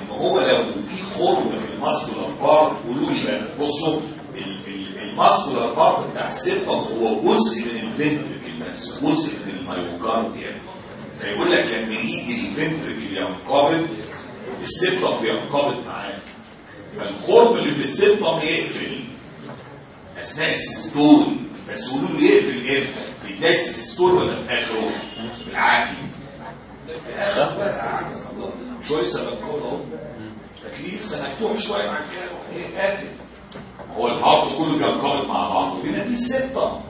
إن هو لو في خرم في الماسكولار بارت قولوا لي بقى بصوا ال- ال- ال muscular part بتاع ال septum هو جزء من ال ventricle نفسه جزء من ال myocardium فيقول لك لما يجي ال ventricle ينقبض ال septum بينقبض معاه. فالخرم اللي في ال septum يقفل. اثناء ال systole بس قولوا له يقفل إمتى؟ في بدايه السيستول ولا في اخره؟ في العقل في اخر بقى عقل شوية مفتوح أهو. تكليف لسه مفتوح شوية مع الكلام إيه قافل هو ال heart كله بينقبض مع بعض وبيبقى فيه سته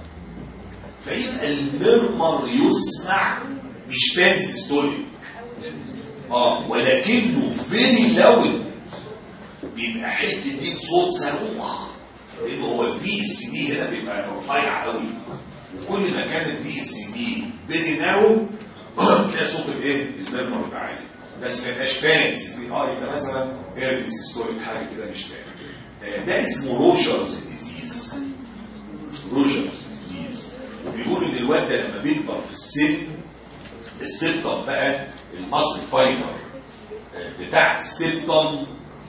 فيبقى ال murmur يسمع مش pansystolic آه ولكنه very loud بيبقى حتة دي صوت صاروخ. لأن هو ال VSD هنا بيبقى رفيع قوي. وكل ما كان ال VSD very narrow تلاقي صوت الايه ال murmur بيبقى عالي بس ما يبقاش pansy آه يبقى مثلا early systolic حاجة كده مش آه، ده اسمه Roger's disease Roger's disease وبيقول ان الواد ده لما بيكبر في السن ال septum بقى ال muscle fiber آه، بتاعت ال septum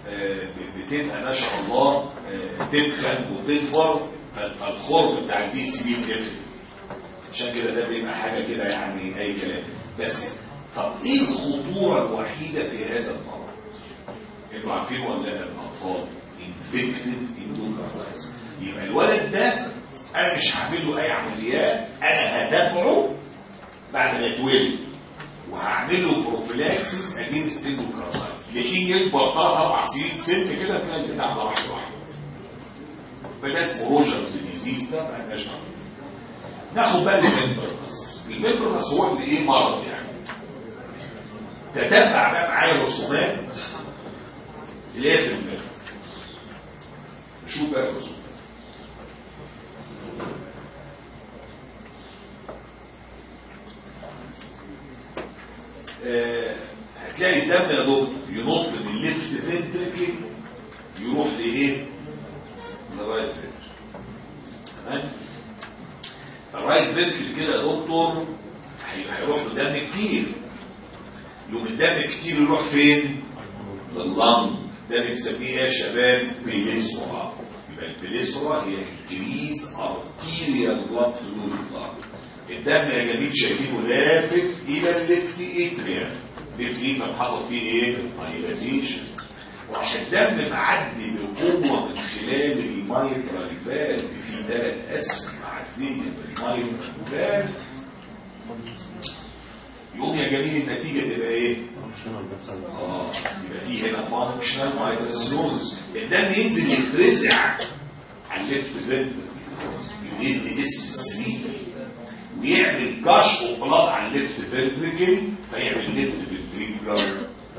آه، بتبقى ما شاء الله آه، تدخن وتكبر فالخرم بتاع ال VSD بيقفل عشان كده ده بيبقى حاجة كده يعني أي كلام. بس طب إيه الخطورة الوحيدة في هذا المرض؟ أنتوا عارفين ولا لأ؟ الأطفال infective endocarditis يبقى الولد ده أنا مش هعمل له أي عمليات أنا هتابعه بعد ما يتولد. وهعمل له prophylaxis against endocarditis لحين يكبر ثلاث أربع سنين ست كده تلاقي البتاع ده واحد واحد. فده اسمه Roger's disease ده ما عندناش. ناخد بقى ال membranous ال membranous هو اللي إيه مرض يعني. تتبع بقى معايا الرسومات اللي هي في ال membranous نشوف بقى الرسومات. هتلاقي الدم يا دكتور ينط من ال left ventricle يروح لإيه؟ لل right ventricle تمام؟ ال right ventricle كده يا دكتور هي- هيروح له دم كتير يقوم الدم كتير يروح فين؟ لل lung ده بنسميه يا شباب؟ plethora يبقى ال plethora هي increased arterial blood flow الدم يا جميل شايفينه لافف إلى atrium ال left atrium حصل فيه إيه؟ dilatation راح الدم معدي بقوة من خلال ال mitral valve في ثلاث اسهم معديه في ال mitral valve يقوم يا جميل النتيجة تبقى إيه؟ آه يبقى في هنا functional mitral stenosis الدم ينزل يترزع على ال left ventricle يولد S 3 ويعمل جاش اوف بلاد على الليفت فنتركل فيعمل ليفت فنتريكولار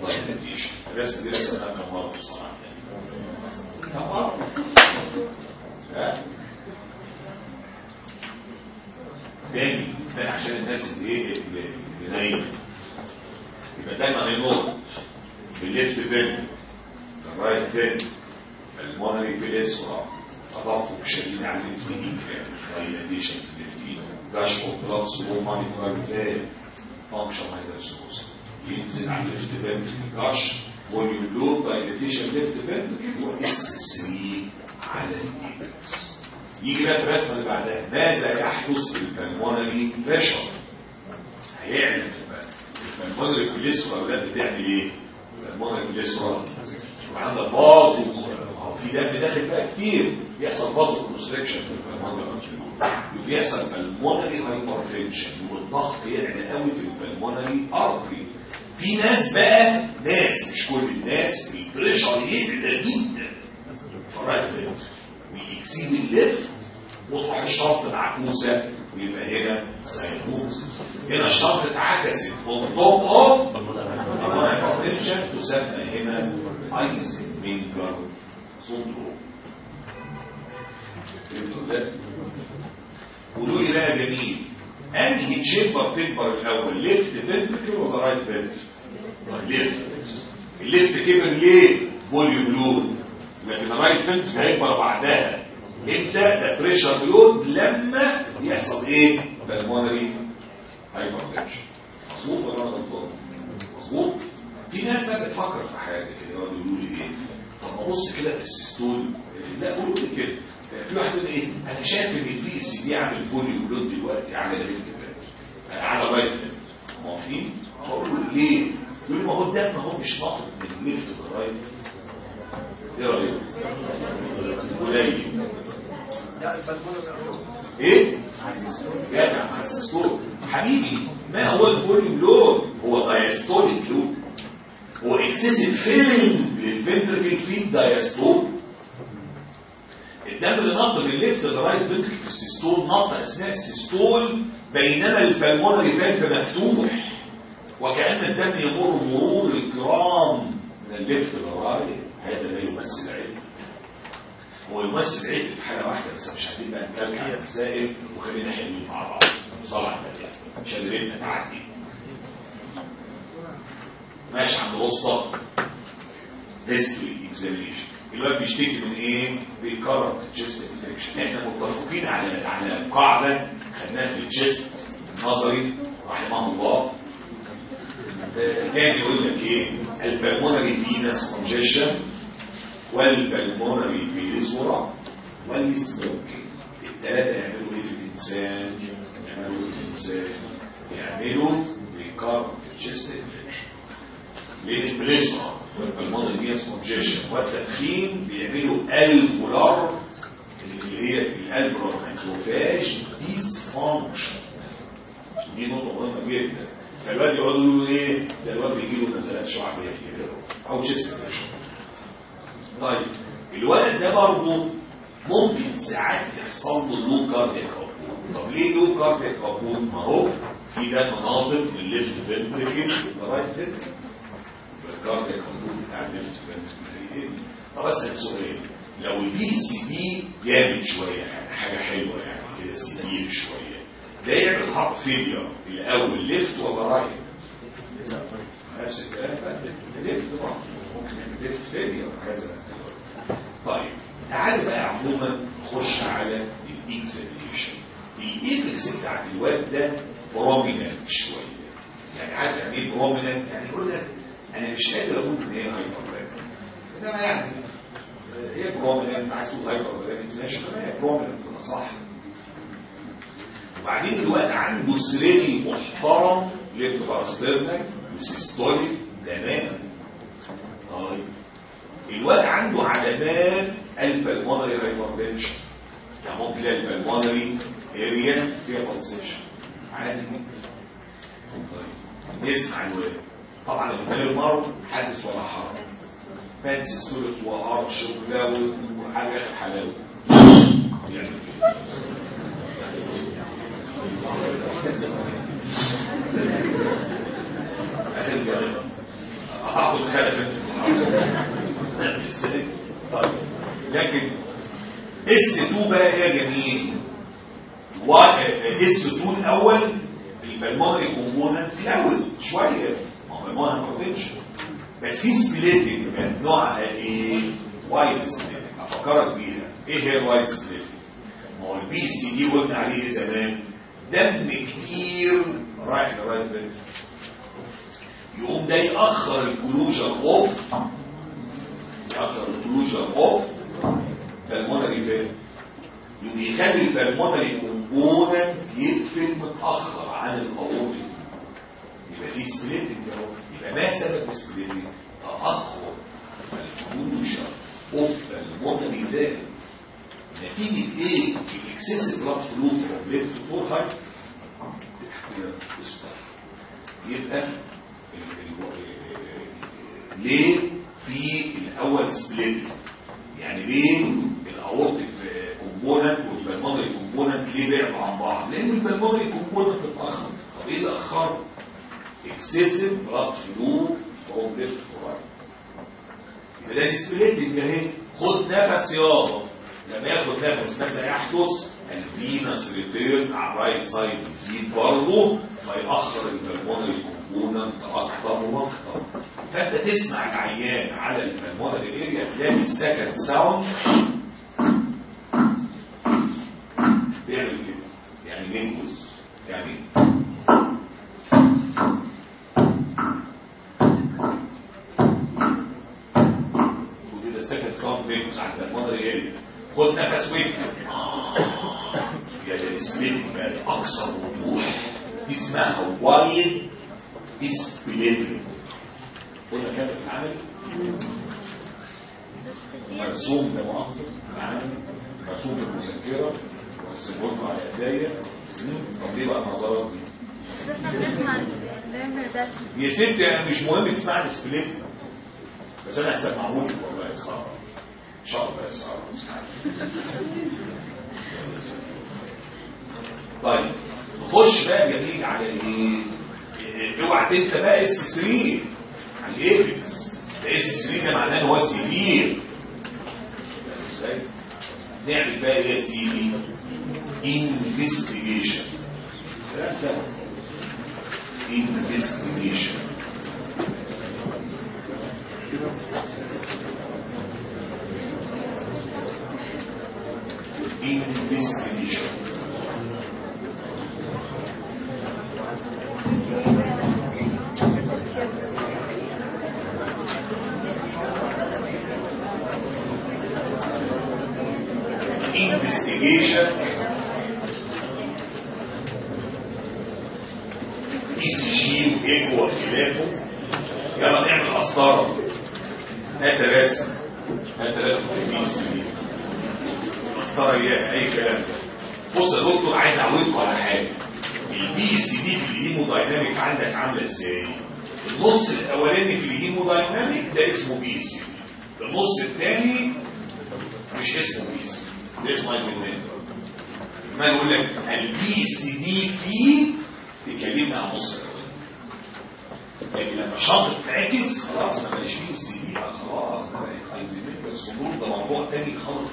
دايلاتيشن الرسم دي رسمها كم مره بصراحة. كم مره؟ تاني عشان الناس اللي إيه اللي نايمة. يبقى دايما هينط بالليفت فين الرايت فين المونري بالاسرع تدفق شديد الليفت ايد دايلاتيشن في الليفت ايد جاش اوف بلاد سلو ماني فين فانكشن هايدرسوس ينزل على الليفت فين جاش فوليوم لود دايلاتيشن ليفت فين واس 3 على الايبكس يجي بقى الرسمه اللي بعدها. ماذا يحدث في البلمونري بريشر هيعمل بقى البلمونري كوليسترول ده بتعمل إيه؟ البلمونري كوليسترول عندك؟ باظ هو في دم داخل بقى كتير بيحصل vasoconstriction في ال pulmonary بيحصل pulmonary hypertension والضغط يعلى قوي في ال pulmonary artery في ناس بقى ناس مش كل الناس ال pressure يعلى جدا. ventricle و exceed ال left وتروح ال shunt معكوسه ويبقى هنا سايكوز هنا ال shunt اتعكست top of hypertension تسمى هنا Eisenmenger قولوا لي بقى جميل أنهي chamber تكبر الأول؟ left ventricle ولا right ventricle left ال left كبر ليه؟ volume load لكن ال right ventricle هيكبر بعدها. إمتى؟ ده pressure load لما يحصل إيه؟ pulmonary hypertension مظبوط ولا غلطان؟ مظبوط. في ناس بقى بتفكر في حاجة كده يقعدوا يقولوا لي إيه؟ طب ما ابص كده في ال systole. لا لي كده. في واحد يقول إيه؟ أنا شايف إن ال VSD عامل volume load دلوقتي على ال left ventricle على right ventricle موافقين أقول له ليه؟ يقول ما هو الدم هو مش ناطط من ال left لل right إيه رأيك؟ قليل. إيه؟ جدع حسستور حبيبي ما هو ال volume load هو diastolic load هو excessive filling لل ventricle في ال diastole الدم اللي نط من ال left لل right ventricle في ال systole نط اثناء ال systole بينما ال pulmonary valve مفتوح وكأن الدم يمر مرور الكرام من ال left لل right هذا لا يمثل علم هو يمثل عيب في حاجة واحدة بس مش عايزين بقى عن المسائل وخلينا حلوين مع بعض صلاه على النبي مش قادرين نتعدي. ماشي عند وسطى history examination الواد بيشتكي من إيه؟ recurrent chest infection إحنا متفقين على على قاعدة خدناها في ال chest النظري رحمه الله كان يقول لك إيه؟ ال pulmonary venous congestion وال pulmonary plethora وال smoking الثلاثه يعملوا إيه في الإنسان؟ يعملوا إيه في الإنسان؟ يعملوا recurrent chest infection ال plethora وال pulmonary venous congestion والتدخين بيعملوا ال alveolar اللي هي ال alveolar macrophage dysfunction دي نقطه مهمه جدا فالواد يقعدوا يقولوا إيه ده الواد بيجي له نزلات شعبيه كده أو infection طيب الولد ده برضه ممكن ساعات يحصل له low cardiac طب ليه low cardiac ما هو في ده مناطق من الليفت فنتريكل للرايت فنتريكل الكاردياك بتاع الليفت طب اسال سؤال لو ال VSD جامد شوية يعني حاجة حلوة يعني كده severe شوية. ده يعمل heart failure الأول left ولا right؟ نفس الكلام. بقى left طبعا. ممكن يعمل left failure وهكذا. طيب تعال بقى عموما نخش على ال examination ال apex بتاعت الواد ده prominent شوية. يعني عارف يعني إيه prominent يعني يقول لك أنا مش قادر أقول إن هي hyper انما يعني هي prominent عايز تقول hyper ماشي ما هي prominent ده صح. وبعدين الواد عنده thrill محترم left parasternal و systolic تماما طيب. الواد عنده علامات ال pulmonary hypertension يعني ممكن تلاقي ال pulmonary area فيها pulsation عادي جدا. طيب. نسمع الواد طبعا ال murmur حدث ولا حرج. فانسي صورة وارش ولاوي وحاجة حلاوة يعني قطعت الخلفة طيب لكن اس 2 بقى إيه يا جميل. اس 2 الأول البلمونري كومبوننت كلاود شوية. بس في splitting نوعها إيه wide splitting افكرك بيها إيه هي ال wide splitting ما هو ال VSD قلنا عليه زمان دم كتير رايح ل right ventricle يقوم ده يأخر ال closure of يأخر ال closure of pulmonary valve يقوم يخلي ال pulmonary component يقفل متأخر عن الأورطي يبقى في splitting اهو يبقى ما سبب ال splitting تأخر ال closure of pulmonary valve نتيجة إيه؟ ال excessive blood flow from left to right يبقى ليه في الأول split يعني ليه ال aortic component وال pulmonary component ليه بعدوا عن بعض؟ لأن ال pulmonary component اتاخر طب إيه اللي اخره excessive blood flow from left to right يبقى ده splitting اهي خد نفس يابا لما ياخد نفس ماذا يحدث؟ ال venous return على ال right side يزيد برضه فيأخر ال pulmonary component أكتر وأكتر فانت تسمع العيان على ال pulmonary area تلاقي ال second sound بيعمل كده يعني بينجز يعني ودي ده بينجز على البلمونري اريا خد نفس واكتب يا ده سبليتنج بقى أكثر وضوح. دي اسمها وايد سبليتنج قلنا كده العمل مرسوم ده مؤقت العمل مرسوم في المذكره وسيبوته على ايديا طب ليه بقى النظرات دي؟ يا ست يعني مش مهم تسمع ال split بس أنا هسمعهولك والله يا ان شاء الله ساره طيب نخش بقى جميل على إيه؟ إيه، اوعى تنسى بقى S 3 على ال apex ال S 3 ده معناه إن هو severe نعمل بقى إيه يا سيدي؟ انفستيجيشن كلام سهل investigation. Investigation. Investigation اي سي جي وايكو وخلافه يلا نعمل قسطره هات رسم هات رسم في ال VSD قسطره اياها أي كلام. بص يا دكتور عايز اعودكم على حاجة. ال VSD في ال hemodynamic عندك عاملة إزاي؟ النص الأولاني في ال hemodynamic ده اسمه VS النص الثاني مش اسمه VSD ده اسمه Eisenmenger ما يقول لك ال VSD فيه تكلمنا عن نص لكن لما ال shunt تتعكس خلاص ما بقاش فيه ال VSD بقى خلاص بقت Eisenmenger disorder ده موضوع تاني خالص.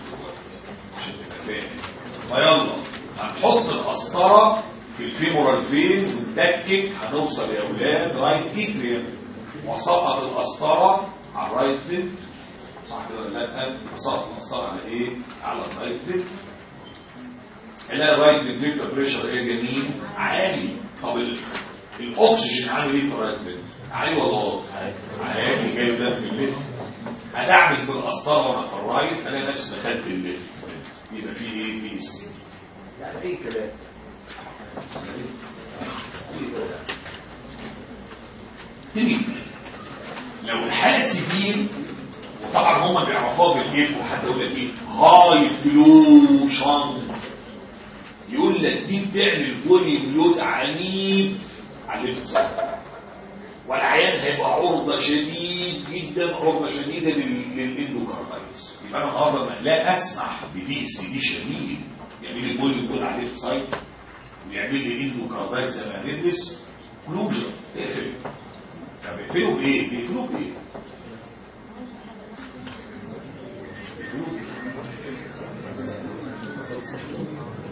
عشان تبقى فاهم فيلا هنحط القسطره في ال femoral vein ونبكك هنوصل يا أولاد right atrium وسقط القسطره على ال right vent صح كده ولا لأ؟ سقط القسطره على إيه؟ على ال right vent هنا ال right ventricular pressure إيه جميل؟ عالي. طب ال- الاكسجين عامل إيه في ال right vent عالي ولا واطي عالي جاي ده من ال left هدعبس بالقسطره وأنا في ال right ألاقي نفسي دخلت ال left. يبقى في إيه VSD يعني اي كلام تيجي. لو الحاله severe وطبعا هم بيعرفوها بالإيه وحد يقول لك إيه؟ high flow shunt يقول لك دي بتعمل volume load عنيف على ال left side والعيان هيبقى عرضة شديد جدا عرضة شديدة لل- لل endocarditis يبقى أنا النهارده لا اسمح ب VSD شديد يعمل لي volume load على ال left side ويعمل لي endocarditis زي ما هندرس. closure اقفل. طب اقفله بإيه؟ بيقفلوه بإيه؟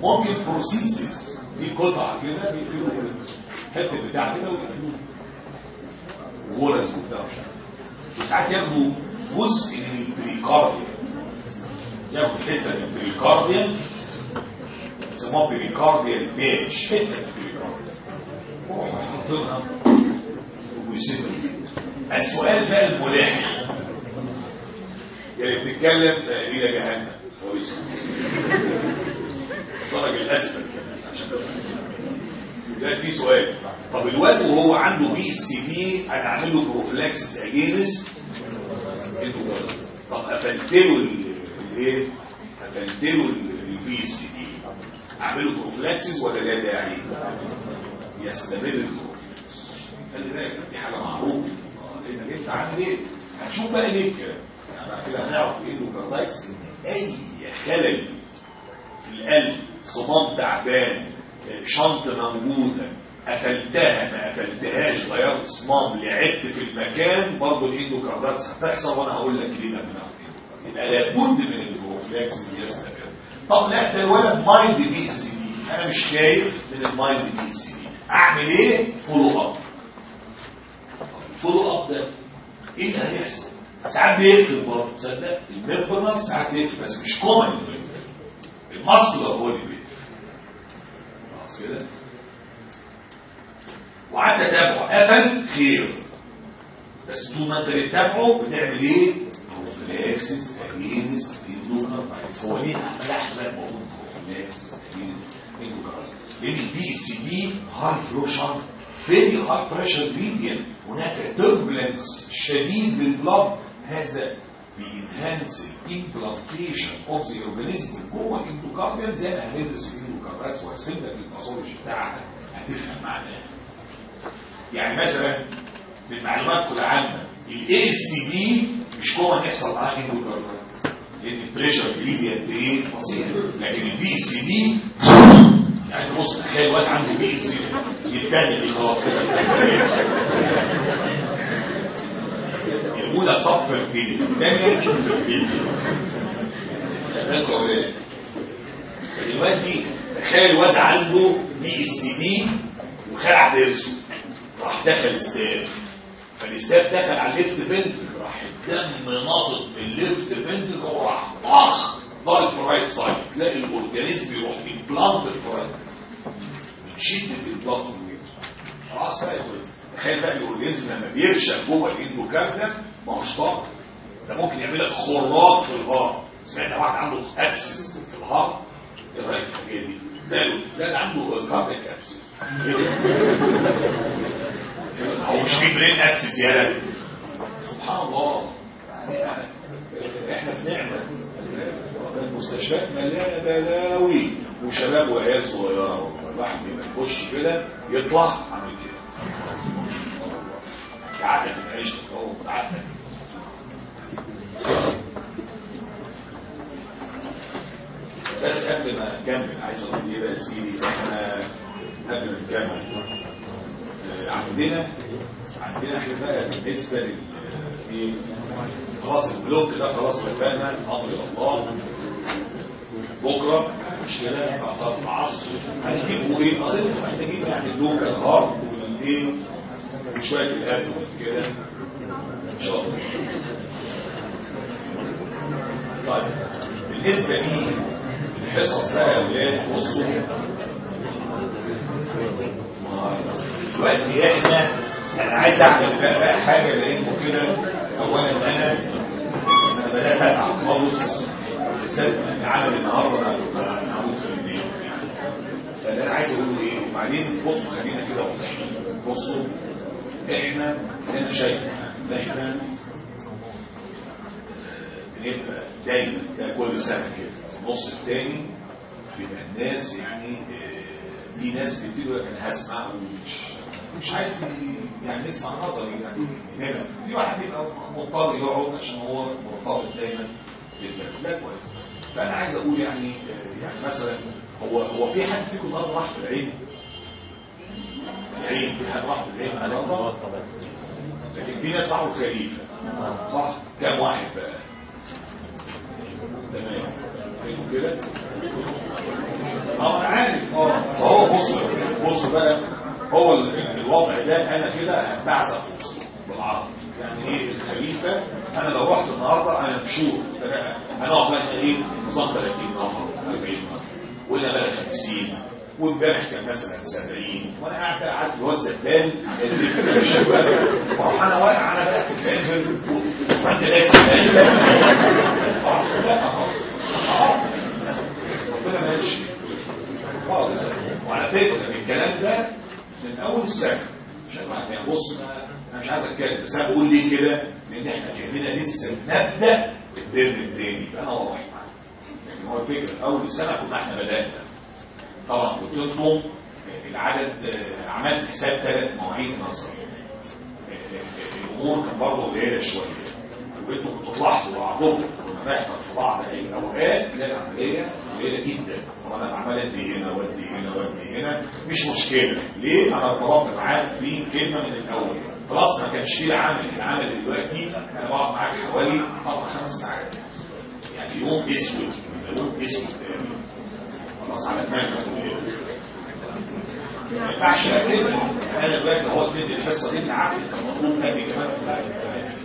ممكن prosthesis في قطع كده بيقفلوا الحته بتاع كده ويقفلوه غرز وبتاع. وساعات ياخدوا جزء من ال pericardium ياخدوا حتة من البريكارديا يسموها بريكارديا باتش حتة من البريكارديا ويروحوا حاطينها ويسيبوا السؤال بقى الملح يعني بتتكلم إلى جهنم بيسمع الدرج الاسفل ده في سؤال طب الواد وهو عنده بي سي أنا اعمل له بروفلاكسس اجينس طب قفلت له الإيه؟ له ال VSD اعمل له prophylaxis ولا لا داعي؟ يستمر ال prophylaxis خلي بالك دي حاجة معروفة. لانك أنت عامل إيه؟ هتشوف بقى ليه يعني بعد كده هنعرف إيه إن أي خلل في القلب صمام تعبان shunt موجودة قفلتها ما قفلتهاش غيرت صمام لعبت في المكان برضه ال endocarditis هتحصل وأنا هقول لك ليه لما ناخد يبقى لابد من ال prophylaxis يستمر طب لا ده الولد mild VSD أنا مش خايف من ال mild VSD أعمل إيه؟ follow up ال follow up ده إيه اللي هيحصل؟ ساعات بيقفل برضه تصدق؟ ال membranous ساعات بيقفل بس مش common إنه يقفل. ال muscular هو اللي بيقفل. خلاص كده؟ وقعدت اتابعه قفل خير بس طول ما أنت بتتابعه بتعمل إيه؟ prophylaxis against endocarditis هو ليه عمال احزق بقول prophylaxis against لأن ال VSD high flow shunt very high pressure gradient هناك turbulence شديد لل blood هذا ب enhance ال implantation of the organism جوه ال endocardium زي ما هندرس ال endocarditis وهرسم لك ال pathology بتاعها هتفهم معناها يعني مثلا بالمعلومات كلها عامه ال ASD مش common يحصل معاه endocarditis لأن ال pressure gradient إيه بسيط لكن ال VSD يعني بص تخيل واحد عنده VSD يتكلم خلاص الاولى صف الدين الثانية شوف الدين دلوقتي تخيل واد عنده VSD وخلع ضرسه راح دخل staph فال staph دخل على ال left ventricle راح الدم ناطط من ال left ventricle وراح طخ ضارب في ال right side. تلاقي ال organism يروح implant في ال right من شده ال blood flow خلاص بقى تخيل بقى ال organism لما بيرشق جوه ال endocardium ما هوش طاقة. ده ممكن يعمل لك خراج في ال heart. سمعت واحد عنده abscess في ال heart؟ إيه رأيك في الحكاية دي؟ لا ده عنده cardiac abscess هو مش في brain abscess يا لا سبحان الله. يعني إحنا في نعمة. المستشفيات مليانة بلاوي. وشباب وعيال والله الواحد بيبقى يخش كده يطلع عامل كده. عقلك من عيشتك اهو عقلك بس قبل ما نكمل عايز أقول إيه بقى يا سيدي إحنا قبل ما نكمل عندنا عندنا إحنا بقى بالنسبة لل خلاص البلوك ده خلاص اتفقنا أمر الله. بكرة مش بعد صلاة العصر. هنجيبوا إيه اصل محتاجين يعني اللوكال هارد والايه وشوية الادويه كده إن شاء الله. طيب بالنسبة لي الحصص بقى يا أولاد بصوا. دلوقتي إحنا أنا عايز اعمل بقى, حاجة لأنه كده اولا أنا أنا بدأت أتعب خالص العمل النهارده أنا هموت في البيت يعني. فاللي أنا عايز أقوله إيه؟ وبعدين بصوا خلينا كده بصوا إحنا أنا شايف إحنا بنبقى دايما ده كل سنة كده. في النص الثاني بيبقى الناس يعني آه، في ناس بتقول لك أنا هسمع ومش مش عايز يعني يسمع نظري يعني هنا. في واحد بيبقى مضطر يقعد عشان هو مرتبط دايما بالبلد ده كويس فأنا عايز أقول يعني يعني مثلا هو هو في حد فيكم النهارده راح في العين العين في حد راح في العين النهارده؟ لكن في ناس راحوا الخليفه صح؟ كام واحد بقى؟ تمام. كده آه أنا عارف آه فهو بص بص بقى هو ال- الوضع ده أنا كده هتبعزق بالعربي. يعني إيه الخليفة؟ أنا لو رحت النهارده أنا مشهور. هنقعد بقى إيه؟ نظام 30 نفر 40 نفر وهنا بقى 50 وامبارح كان مثلا 70 وأنا قاعد بقى قاعد اللي هو الزبال وأروح أنا واقع أنا بقى في الكلام وأنت ناس ربنا ما قالش خالص. وعلى فكرة الكلام ده من أول السنة. عارف يعني بص أنا مش عايز أتكلم بس أنا بقول ليه كده؟ لأن إحنا كأننا لسه بنبدأ الترم الثاني فأنا واضح معاك. لكن هو الفكرة أول السنة كنا إحنا بدأنا. طبعا لكم العدد عملت حساب ثلاث مواعيد نظري الأمور كان برضه قليلة شوية. وانتوا كنتوا تلاحظوا بعضكم كنا نحضر في بعض أي أوقات تلاقي العملية قليلة جدا. طب أنا عمال ادي هنا وادي هنا وادي هنا. مش مشكلة. ليه؟ أنا ارتبطت معاك بكلمه من الأول. خلاص ما كانش فيه العمل. العمل دلوقتي أنا بقعد معاك حوالي أربع خمس ساعات. يعني يوم أسود يوم أسود. خلاص على دماغك ما ينفعش كده أنا دلوقتي هو بندي الحصه دي عارف المطلوب مني كمان في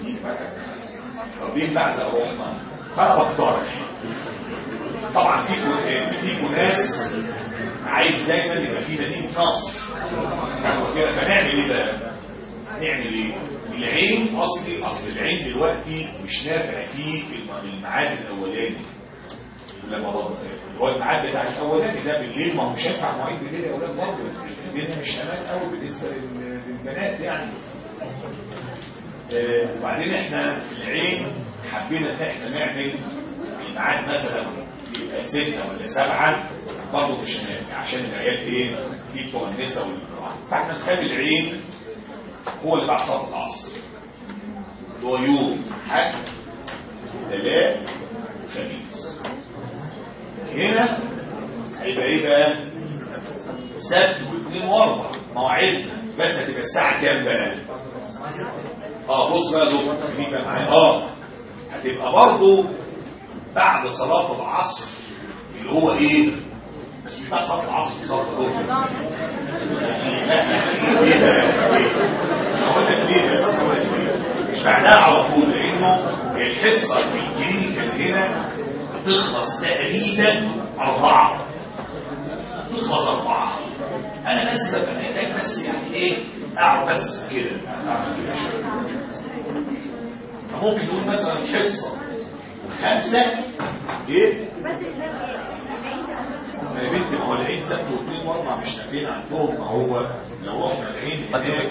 كتير بقى طب ينفع زي فانا بقترح طبعا فيكم فيكم ناس عايز دايما يبقى في نصر فاهمة كده فنعمل إيه بقى؟ نعمل إيه؟ العين اصلي اصل العين دلوقتي مش نافع فيه الم- الميعاد الاولاني هو الميعاد بتاع الاولاني ده بالليل ما هو مش هينفع مواعيد بالليل يا أولاد برضه. الدنيا مش أمان قوي بالنسبة لل- للبنات يعني. آه، وبعدين إحنا في العين حبينا إن إحنا نعمل الميعاد مثلا يبقى ستة ولا سبعة برضه مش عشان العيال إيه في بتوع النساء فإحنا نخلي العين هو اللي بعد صلاة العصر. اللي هو يوم حد ثلاث خميس. هنا هيبقى إيه بقى؟ سبت واثنين واربع مواعيدنا بس هتبقى الساعة كام بقى؟ آه بص بقى دكتور بقى معايا. آه هتبقى برضه بعد صلاة العصر اللي هو إيه؟ بس مش بعد صلاة العصر صلاة الظهر ليه ده هقول لك ليه بس لك ليه مش بعدها على طول لأنه الحصة الكلينيكال هنا بتخلص تقريبا أربعة. تخلص أربعة. أنا بس ببقى محتاج بس يعني إيه أقعد بس كده أعمل كده فممكن نقول مثلا حصة خمسة إيه؟ يا بنت ما هو العيد سبت واثنين واربع مش نافين عندهم ما هو لو رحنا العيد هناك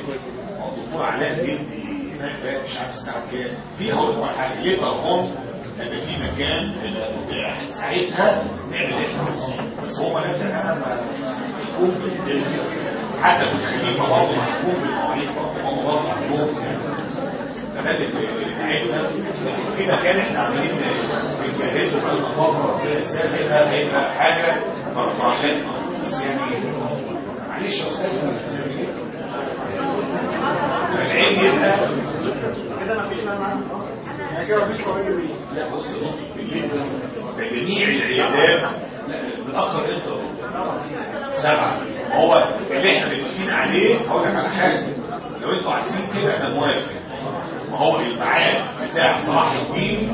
ما هو الدكتور علاء بنتي بقى مش عارف الساعة كام في هقول لك حاجة ليه هم هيبقى في مكان متاح ساعتها نعمل إحنا بس هو ملاك أنا محكوم حتى في الخليفه برضه محكوم بالمواعيد هم برضه عندهم فنادق بتاعتنا في مكان إحنا عاملين بنجهزه بقى فتره ربنا يسهل هيبقى هيبقى حاجة براحتنا بس يعني معلش يا أستاذ العين يبقى لا بص بص بالليل ده جميع العيادات لا متاخر انت سبعة. هو اللي إحنا متفقين عليه هقول لك على حاجة لو أنتوا عايزين كده أنا موافق ما هو الميعاد بتاع صلاح الدين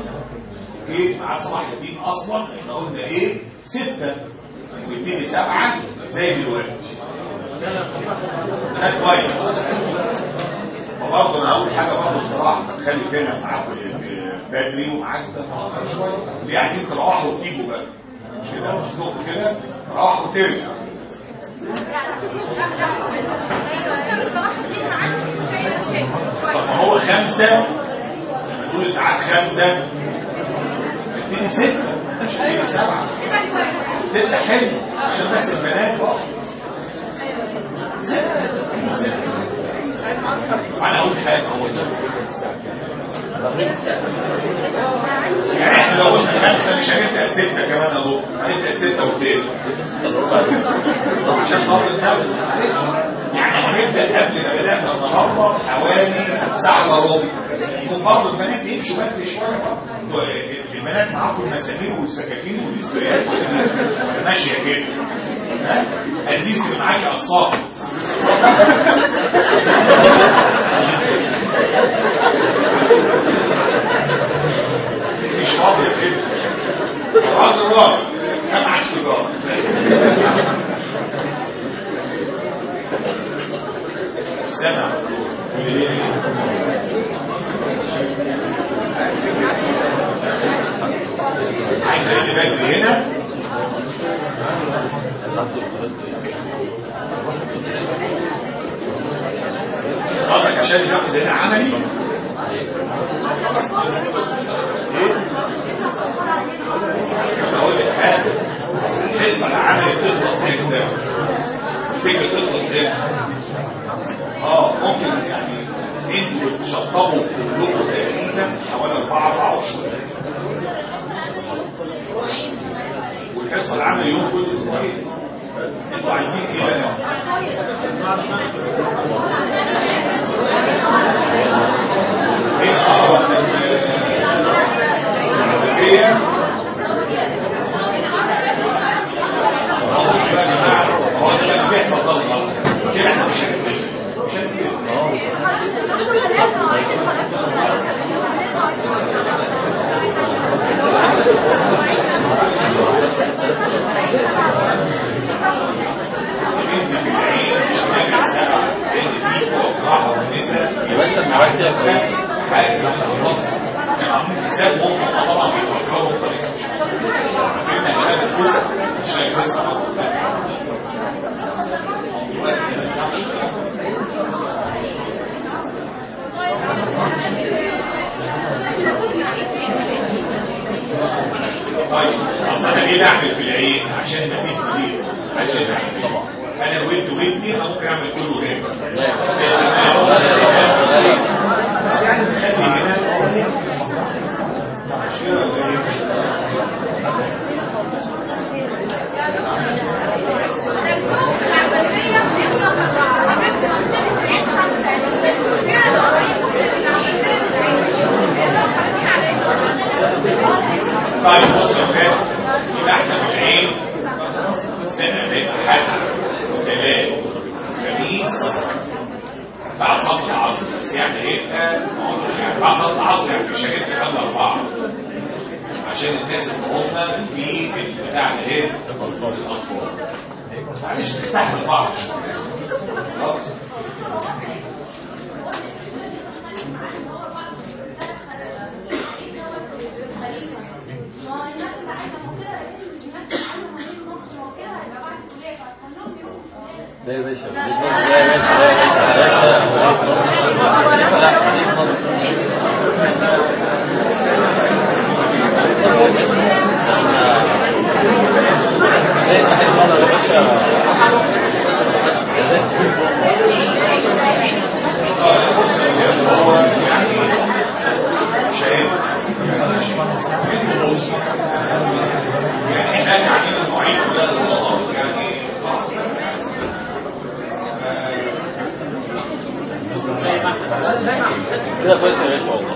إيه ميعاد صلاح الدين أصلا إحنا قلنا إيه ستة واثنين سبعة زي دلوقتي ده كويس. وبرضه أنا اول حاجة برضه بصراحة تخلي فينا معاك بدري ومعاك متاخر شوية. ليه عايزين تروحوا وتيجوا بقى مش كده؟ مظبوط كده. تروحوا وترجع. طب هو خمسة لما تقول الميعاد خمسة اديني ستة. مش اديني سبعة. ستة حلو. عشان بس البنات بقى أنا أقول حاجة هو ده يعني إحنا لو قلنا خمسة مش هنبدأ ستة كمان يا دكتور هنبدأ ستة واتنين عشان خاطر يعني هنبدأ قبل ما بدأنا النهارده حوالي ساعة الا ربع يكون برضه البنات يمشوا بدري شوية برضه البنات معاكم المسامير والسكاكين والديسبريات ماشية كده ها الديسك اللي معاك قصاب مفيش فاضية كده راجل راجل كان معاك سيجارة سمع عايز بدري هنا قصدك عشان ياخد هنا عملي أقول لك حاجة الحصة العملي بتخلص إمتى فكره الخصام آه ممكن يعني أنتوا تشطبوا كلكم تقريبا حوالي اربعه اربعه وشويه والحصه العامه يوم كل أسبوعين أنتوا عايزين إيه بقى؟ إيه اقرب العربيه؟ بص بقى يا جماعة 我这个快扫到你了，يا شيخ أنا ويت ويتني ممكن اعمل كله هنا بس يعني تخلي هنا طيب بصوا عصر عصر يعني شركة كام أربعة عشان الناس اللي هم في البتاع اللي إيه؟ الأطفال. معلش تستحمل بعض. لا يا باشا كده كويس يا باشا. والله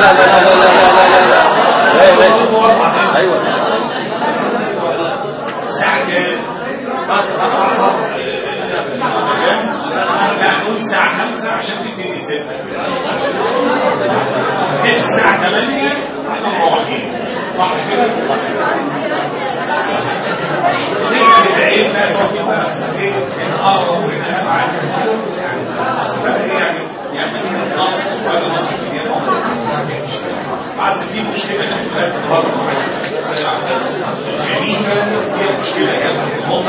لا لا لا لا لا لا أيوه الساعة كام؟ لا نقول الساعة 5 عشان تبتدي 6 بحيث الساعة 8 إحنا مروحين صح كده؟ نقدر نبعد بقى نقعد بقى إيه نقرب ونسمع يعني يعني يعني نصر ولا نصر مدينة بس في مشكلة كانت برضه الخليفة هي مشكلة كانت هم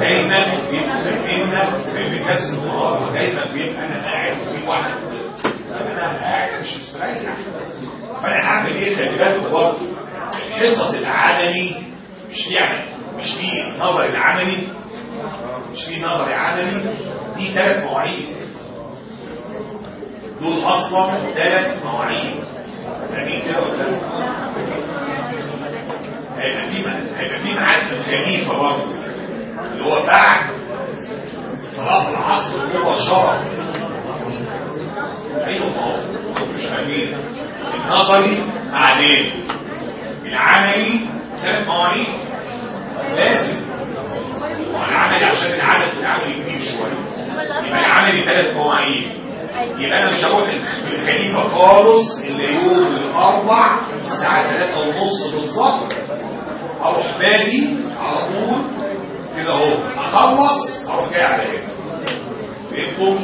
دايما بيبقوا ساكنيننا في كاس النهار دايما بيبقى أنا قاعد وفي واحد أنا قاعد مش مستريح فانا هعمل إيه خلي بالك برضه الحصص العملي مش في يعني مش في نظري العملي مش في نظري عملي دي ثلاث مواعيد دول أصلا ثلاث مواعيد. فاهمين كده ولا لا؟ هيبقى في هيبقى في ميعاد في الخليفه برضه. اللي هو بعد صلاة العصر مباشره أيوه ما هو. مش فاهمين النظري بعدين. العملي ثلاث مواعيد. لازم. والعملي عشان العدد العملي كبير شوية. يبقى العملي ثلاث مواعيد. يبقى أنا مش هروح الخليفه خالص الا يوم الأربع الساعة 3 ونص بالظبط. أروح بادي على طول كده أهو. أخلص أروح جاي على هنا. فهمتوا؟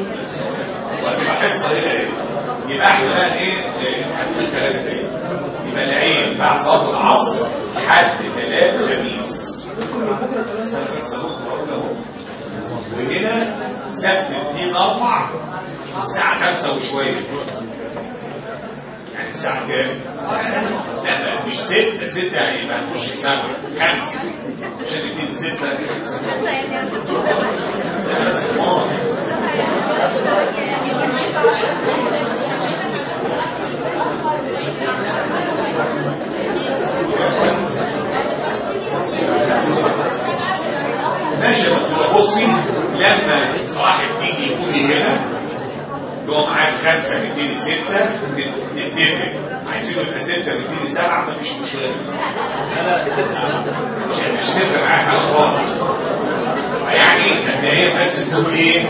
وهتبقى حصه هنا هنا يبقى إحنا بقى إيه؟ هنقول الكلام تاني. يبقى العين بعد صلاة العصر لحد ثلاث خميس. وهنا سبت 2 4 الساعة 5 وشوية يعني الساعة كام؟ لا ما فيش ستة ستة يعني ما تخش سبعة خمسة عشان اثنين ستة 5 Thank you. ماشي دكتورة بصي لما صاحب بيجي يقول لي هنا. لو معاك خمسة نبتدي ستة نتفق عايزينه يبقى ستة نبتدي سبعة مفيش مشكلة. مش مش هتفرق معاك على خالص. يعني مبدئيا بس تقول إيه؟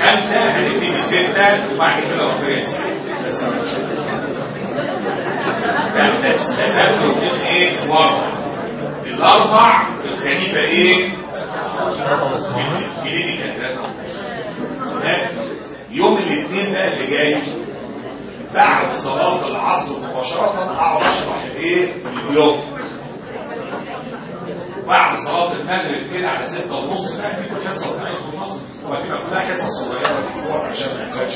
خمسة هنبتدي ستة وبعد كده ربنا يسهل بس مش تسبب من إيه ورا الأربع في الخليفة إيه؟ يوم الاثنين بقى اللي جاي بعد صلاة العصر مباشرة هقعد أشرح الإيه؟ البلوك بعد صلاة المغرب كده على ستة ونص بقى في حصة وهتبقى كلها حصص صغيرة في الأسبوع عشان ما يحصلش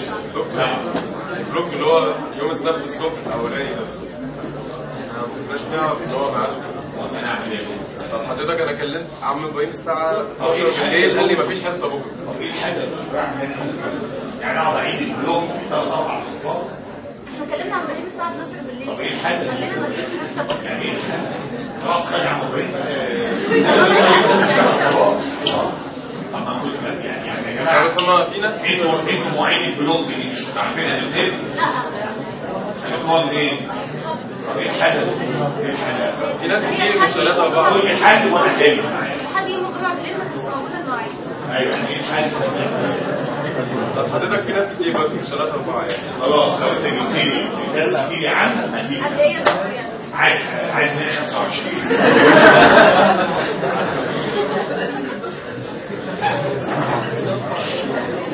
البلوك اللي هو يوم السبت الصبح الأولاني ده. إحنا ما كناش نعرف ان هو ميعاده. طب حضرتك أنا كلمت عم إبراهيم الساعة طب إيه 12 بالليل قال لي مفيش حصة بكرة. طب إيه الحاجة اللي بعمل يعني أقعد أعيد البلوك في ثلاث أربع انفاق إحنا اتكلمنا عن برنامج الساعة 12 بالليل. طب إيه الحاجة؟ خلينا ما نجيش حتى يعني إيه الحاجة؟ خلاص خلي عم إبراهيم. طب ما كنت يعني يعني يا جماعة بس هما في ناس أنتوا أنتوا مواعيد البلوك دي مش عارفينها من منين؟ طب إيه الحاجة؟ إيه الحاجة؟ في ناس كتير مش ثلاثة أربعة قول لي حاجة وأنا حلو لحد يوم الجمعة بالليل ما موجودة المواعيد أيوه يعني إيه الحاجة؟ طب حضرتك في ناس كتير بس مش ثلاثة أربعة يعني خلاص خلاص جبتني الناس جبتني عنها هديك قد إيه عايز عايز 125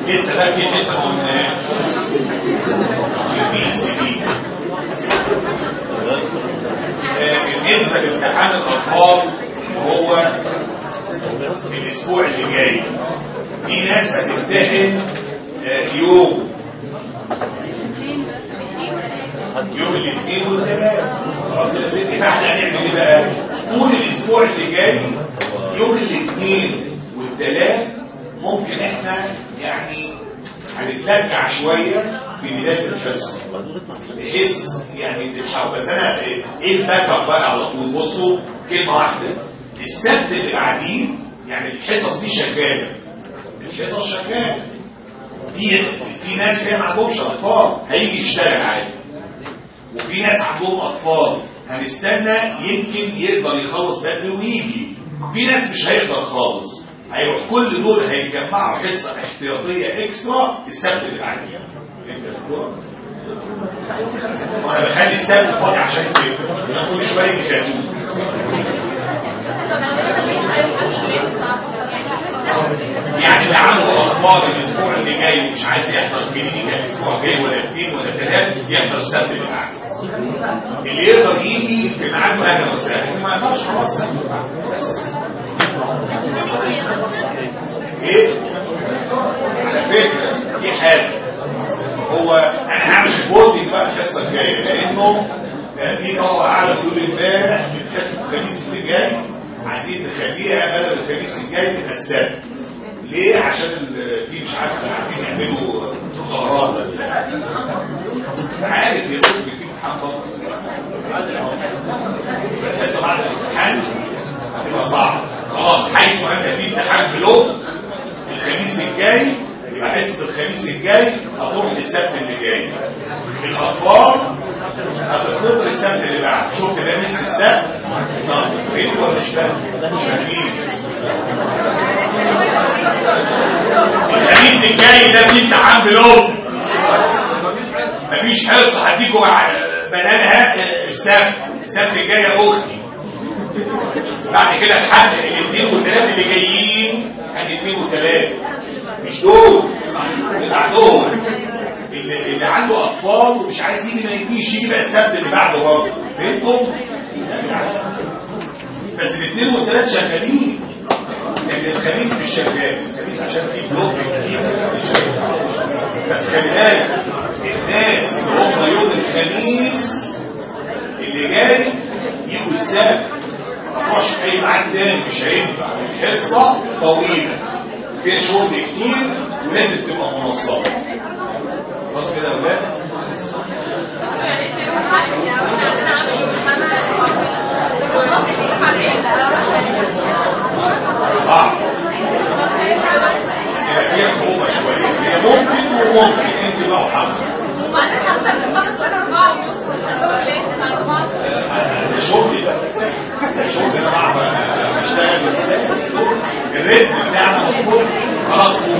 لسه بقى في حتة ما قلناهاش البي سي بي بالنسبة لامتحان الاطفال هو الأسبوع اللي جاي في ناس هتمتحن آه، يوم يوم الاثنين والثلاث خلاص إحنا هنعمل إيه بقى؟ طول الأسبوع اللي جاي يوم الاثنين والثلاث ممكن إحنا يعني هنتلجع شوية في بداية الحصه بحيث يعني تلحقوا بس أنا إيه ال back up بقى على طول؟ بصوا كلمة واحدة. السبت اللي بعديه يعني الحصص دي شغالة. الحصص شغالة. في في ناس هي ما عندهمش أطفال هيجي يشتغل عادي. وفي ناس عندهم أطفال. هنستنى يمكن يقدر يخلص بدري ويجي. في ناس مش هيقدر خالص. هيروح كل دول هيتجمعوا حصة احتياطية extra السبت اللي بعديه؟ وأنا بخلي السبت فاضي عشان كده. كل شوية يخازوه يعني اللي عنده اطفال الأسبوع اللي جاي ومش عايز يحضر كلينيكا الأسبوع الجاي ولا اثنين ولا ثلاث يحضر السبت اللي بعده اللي يقدر يجي في أهلا وسهلا اللي ما يقدرش خلاص. بس إيه؟ على فكره في حاجة؟ هو أنا هعمل voting بقى الحصة الجاية لأنه في طلبه قاعدة تقول إمبارح من حصه الخميس اللي جاي عايزين نخليها بدل الخميس الجاي تبقى السبت. ليه؟ عشان في مش عارف عايزين يعملوا بتاع. عارف يا دكتور في برضه الحصه بعد الامتحان هتبقى صعبة. خلاص حيث انت في امتحان block الخميس الجاي يبقى حصه الخميس الجاي هتروح للسبت اللي جاي. الأطفال هتتنطر السبت اللي بعد. شفت ده مثل السبت؟ طب فين ولا مش فاهم الخميس الجاي ده في امتحان بلوك مفيش حصه هديكوا بدلها السبت السبت الجاي يا أختي. بعد كده لحد الاثنين والثلاثه اللي جايين الاثنين والثلاثه مش دول اللي عندهم اللي, عنده أطفال ومش عايز يجي ما يجيش يجي بقى السبت اللي بعده برضه فهمتم؟ بس الاثنين والثلاث شغالين لكن الخميس مش شغال الخميس عشان في بلوك كتير. بس خلي بالك الناس اللي هم يوم الخميس اللي جاي يجوا السبت اي ميعاد تاني مش هينفع الحصة طويلة. فيها شغل كتير ولازم تبقى منظمه خلاص كده يا ولاد صح؟ ممكن انت بقى وحظك ومعناتها أكتر من بقى الساعة 4 ونص اللي الساعة 4 ده شغلي ده ده شغلي أنا بعرف اشتغل إزاي الريتم بتاعنا مظبوط خلاص قوم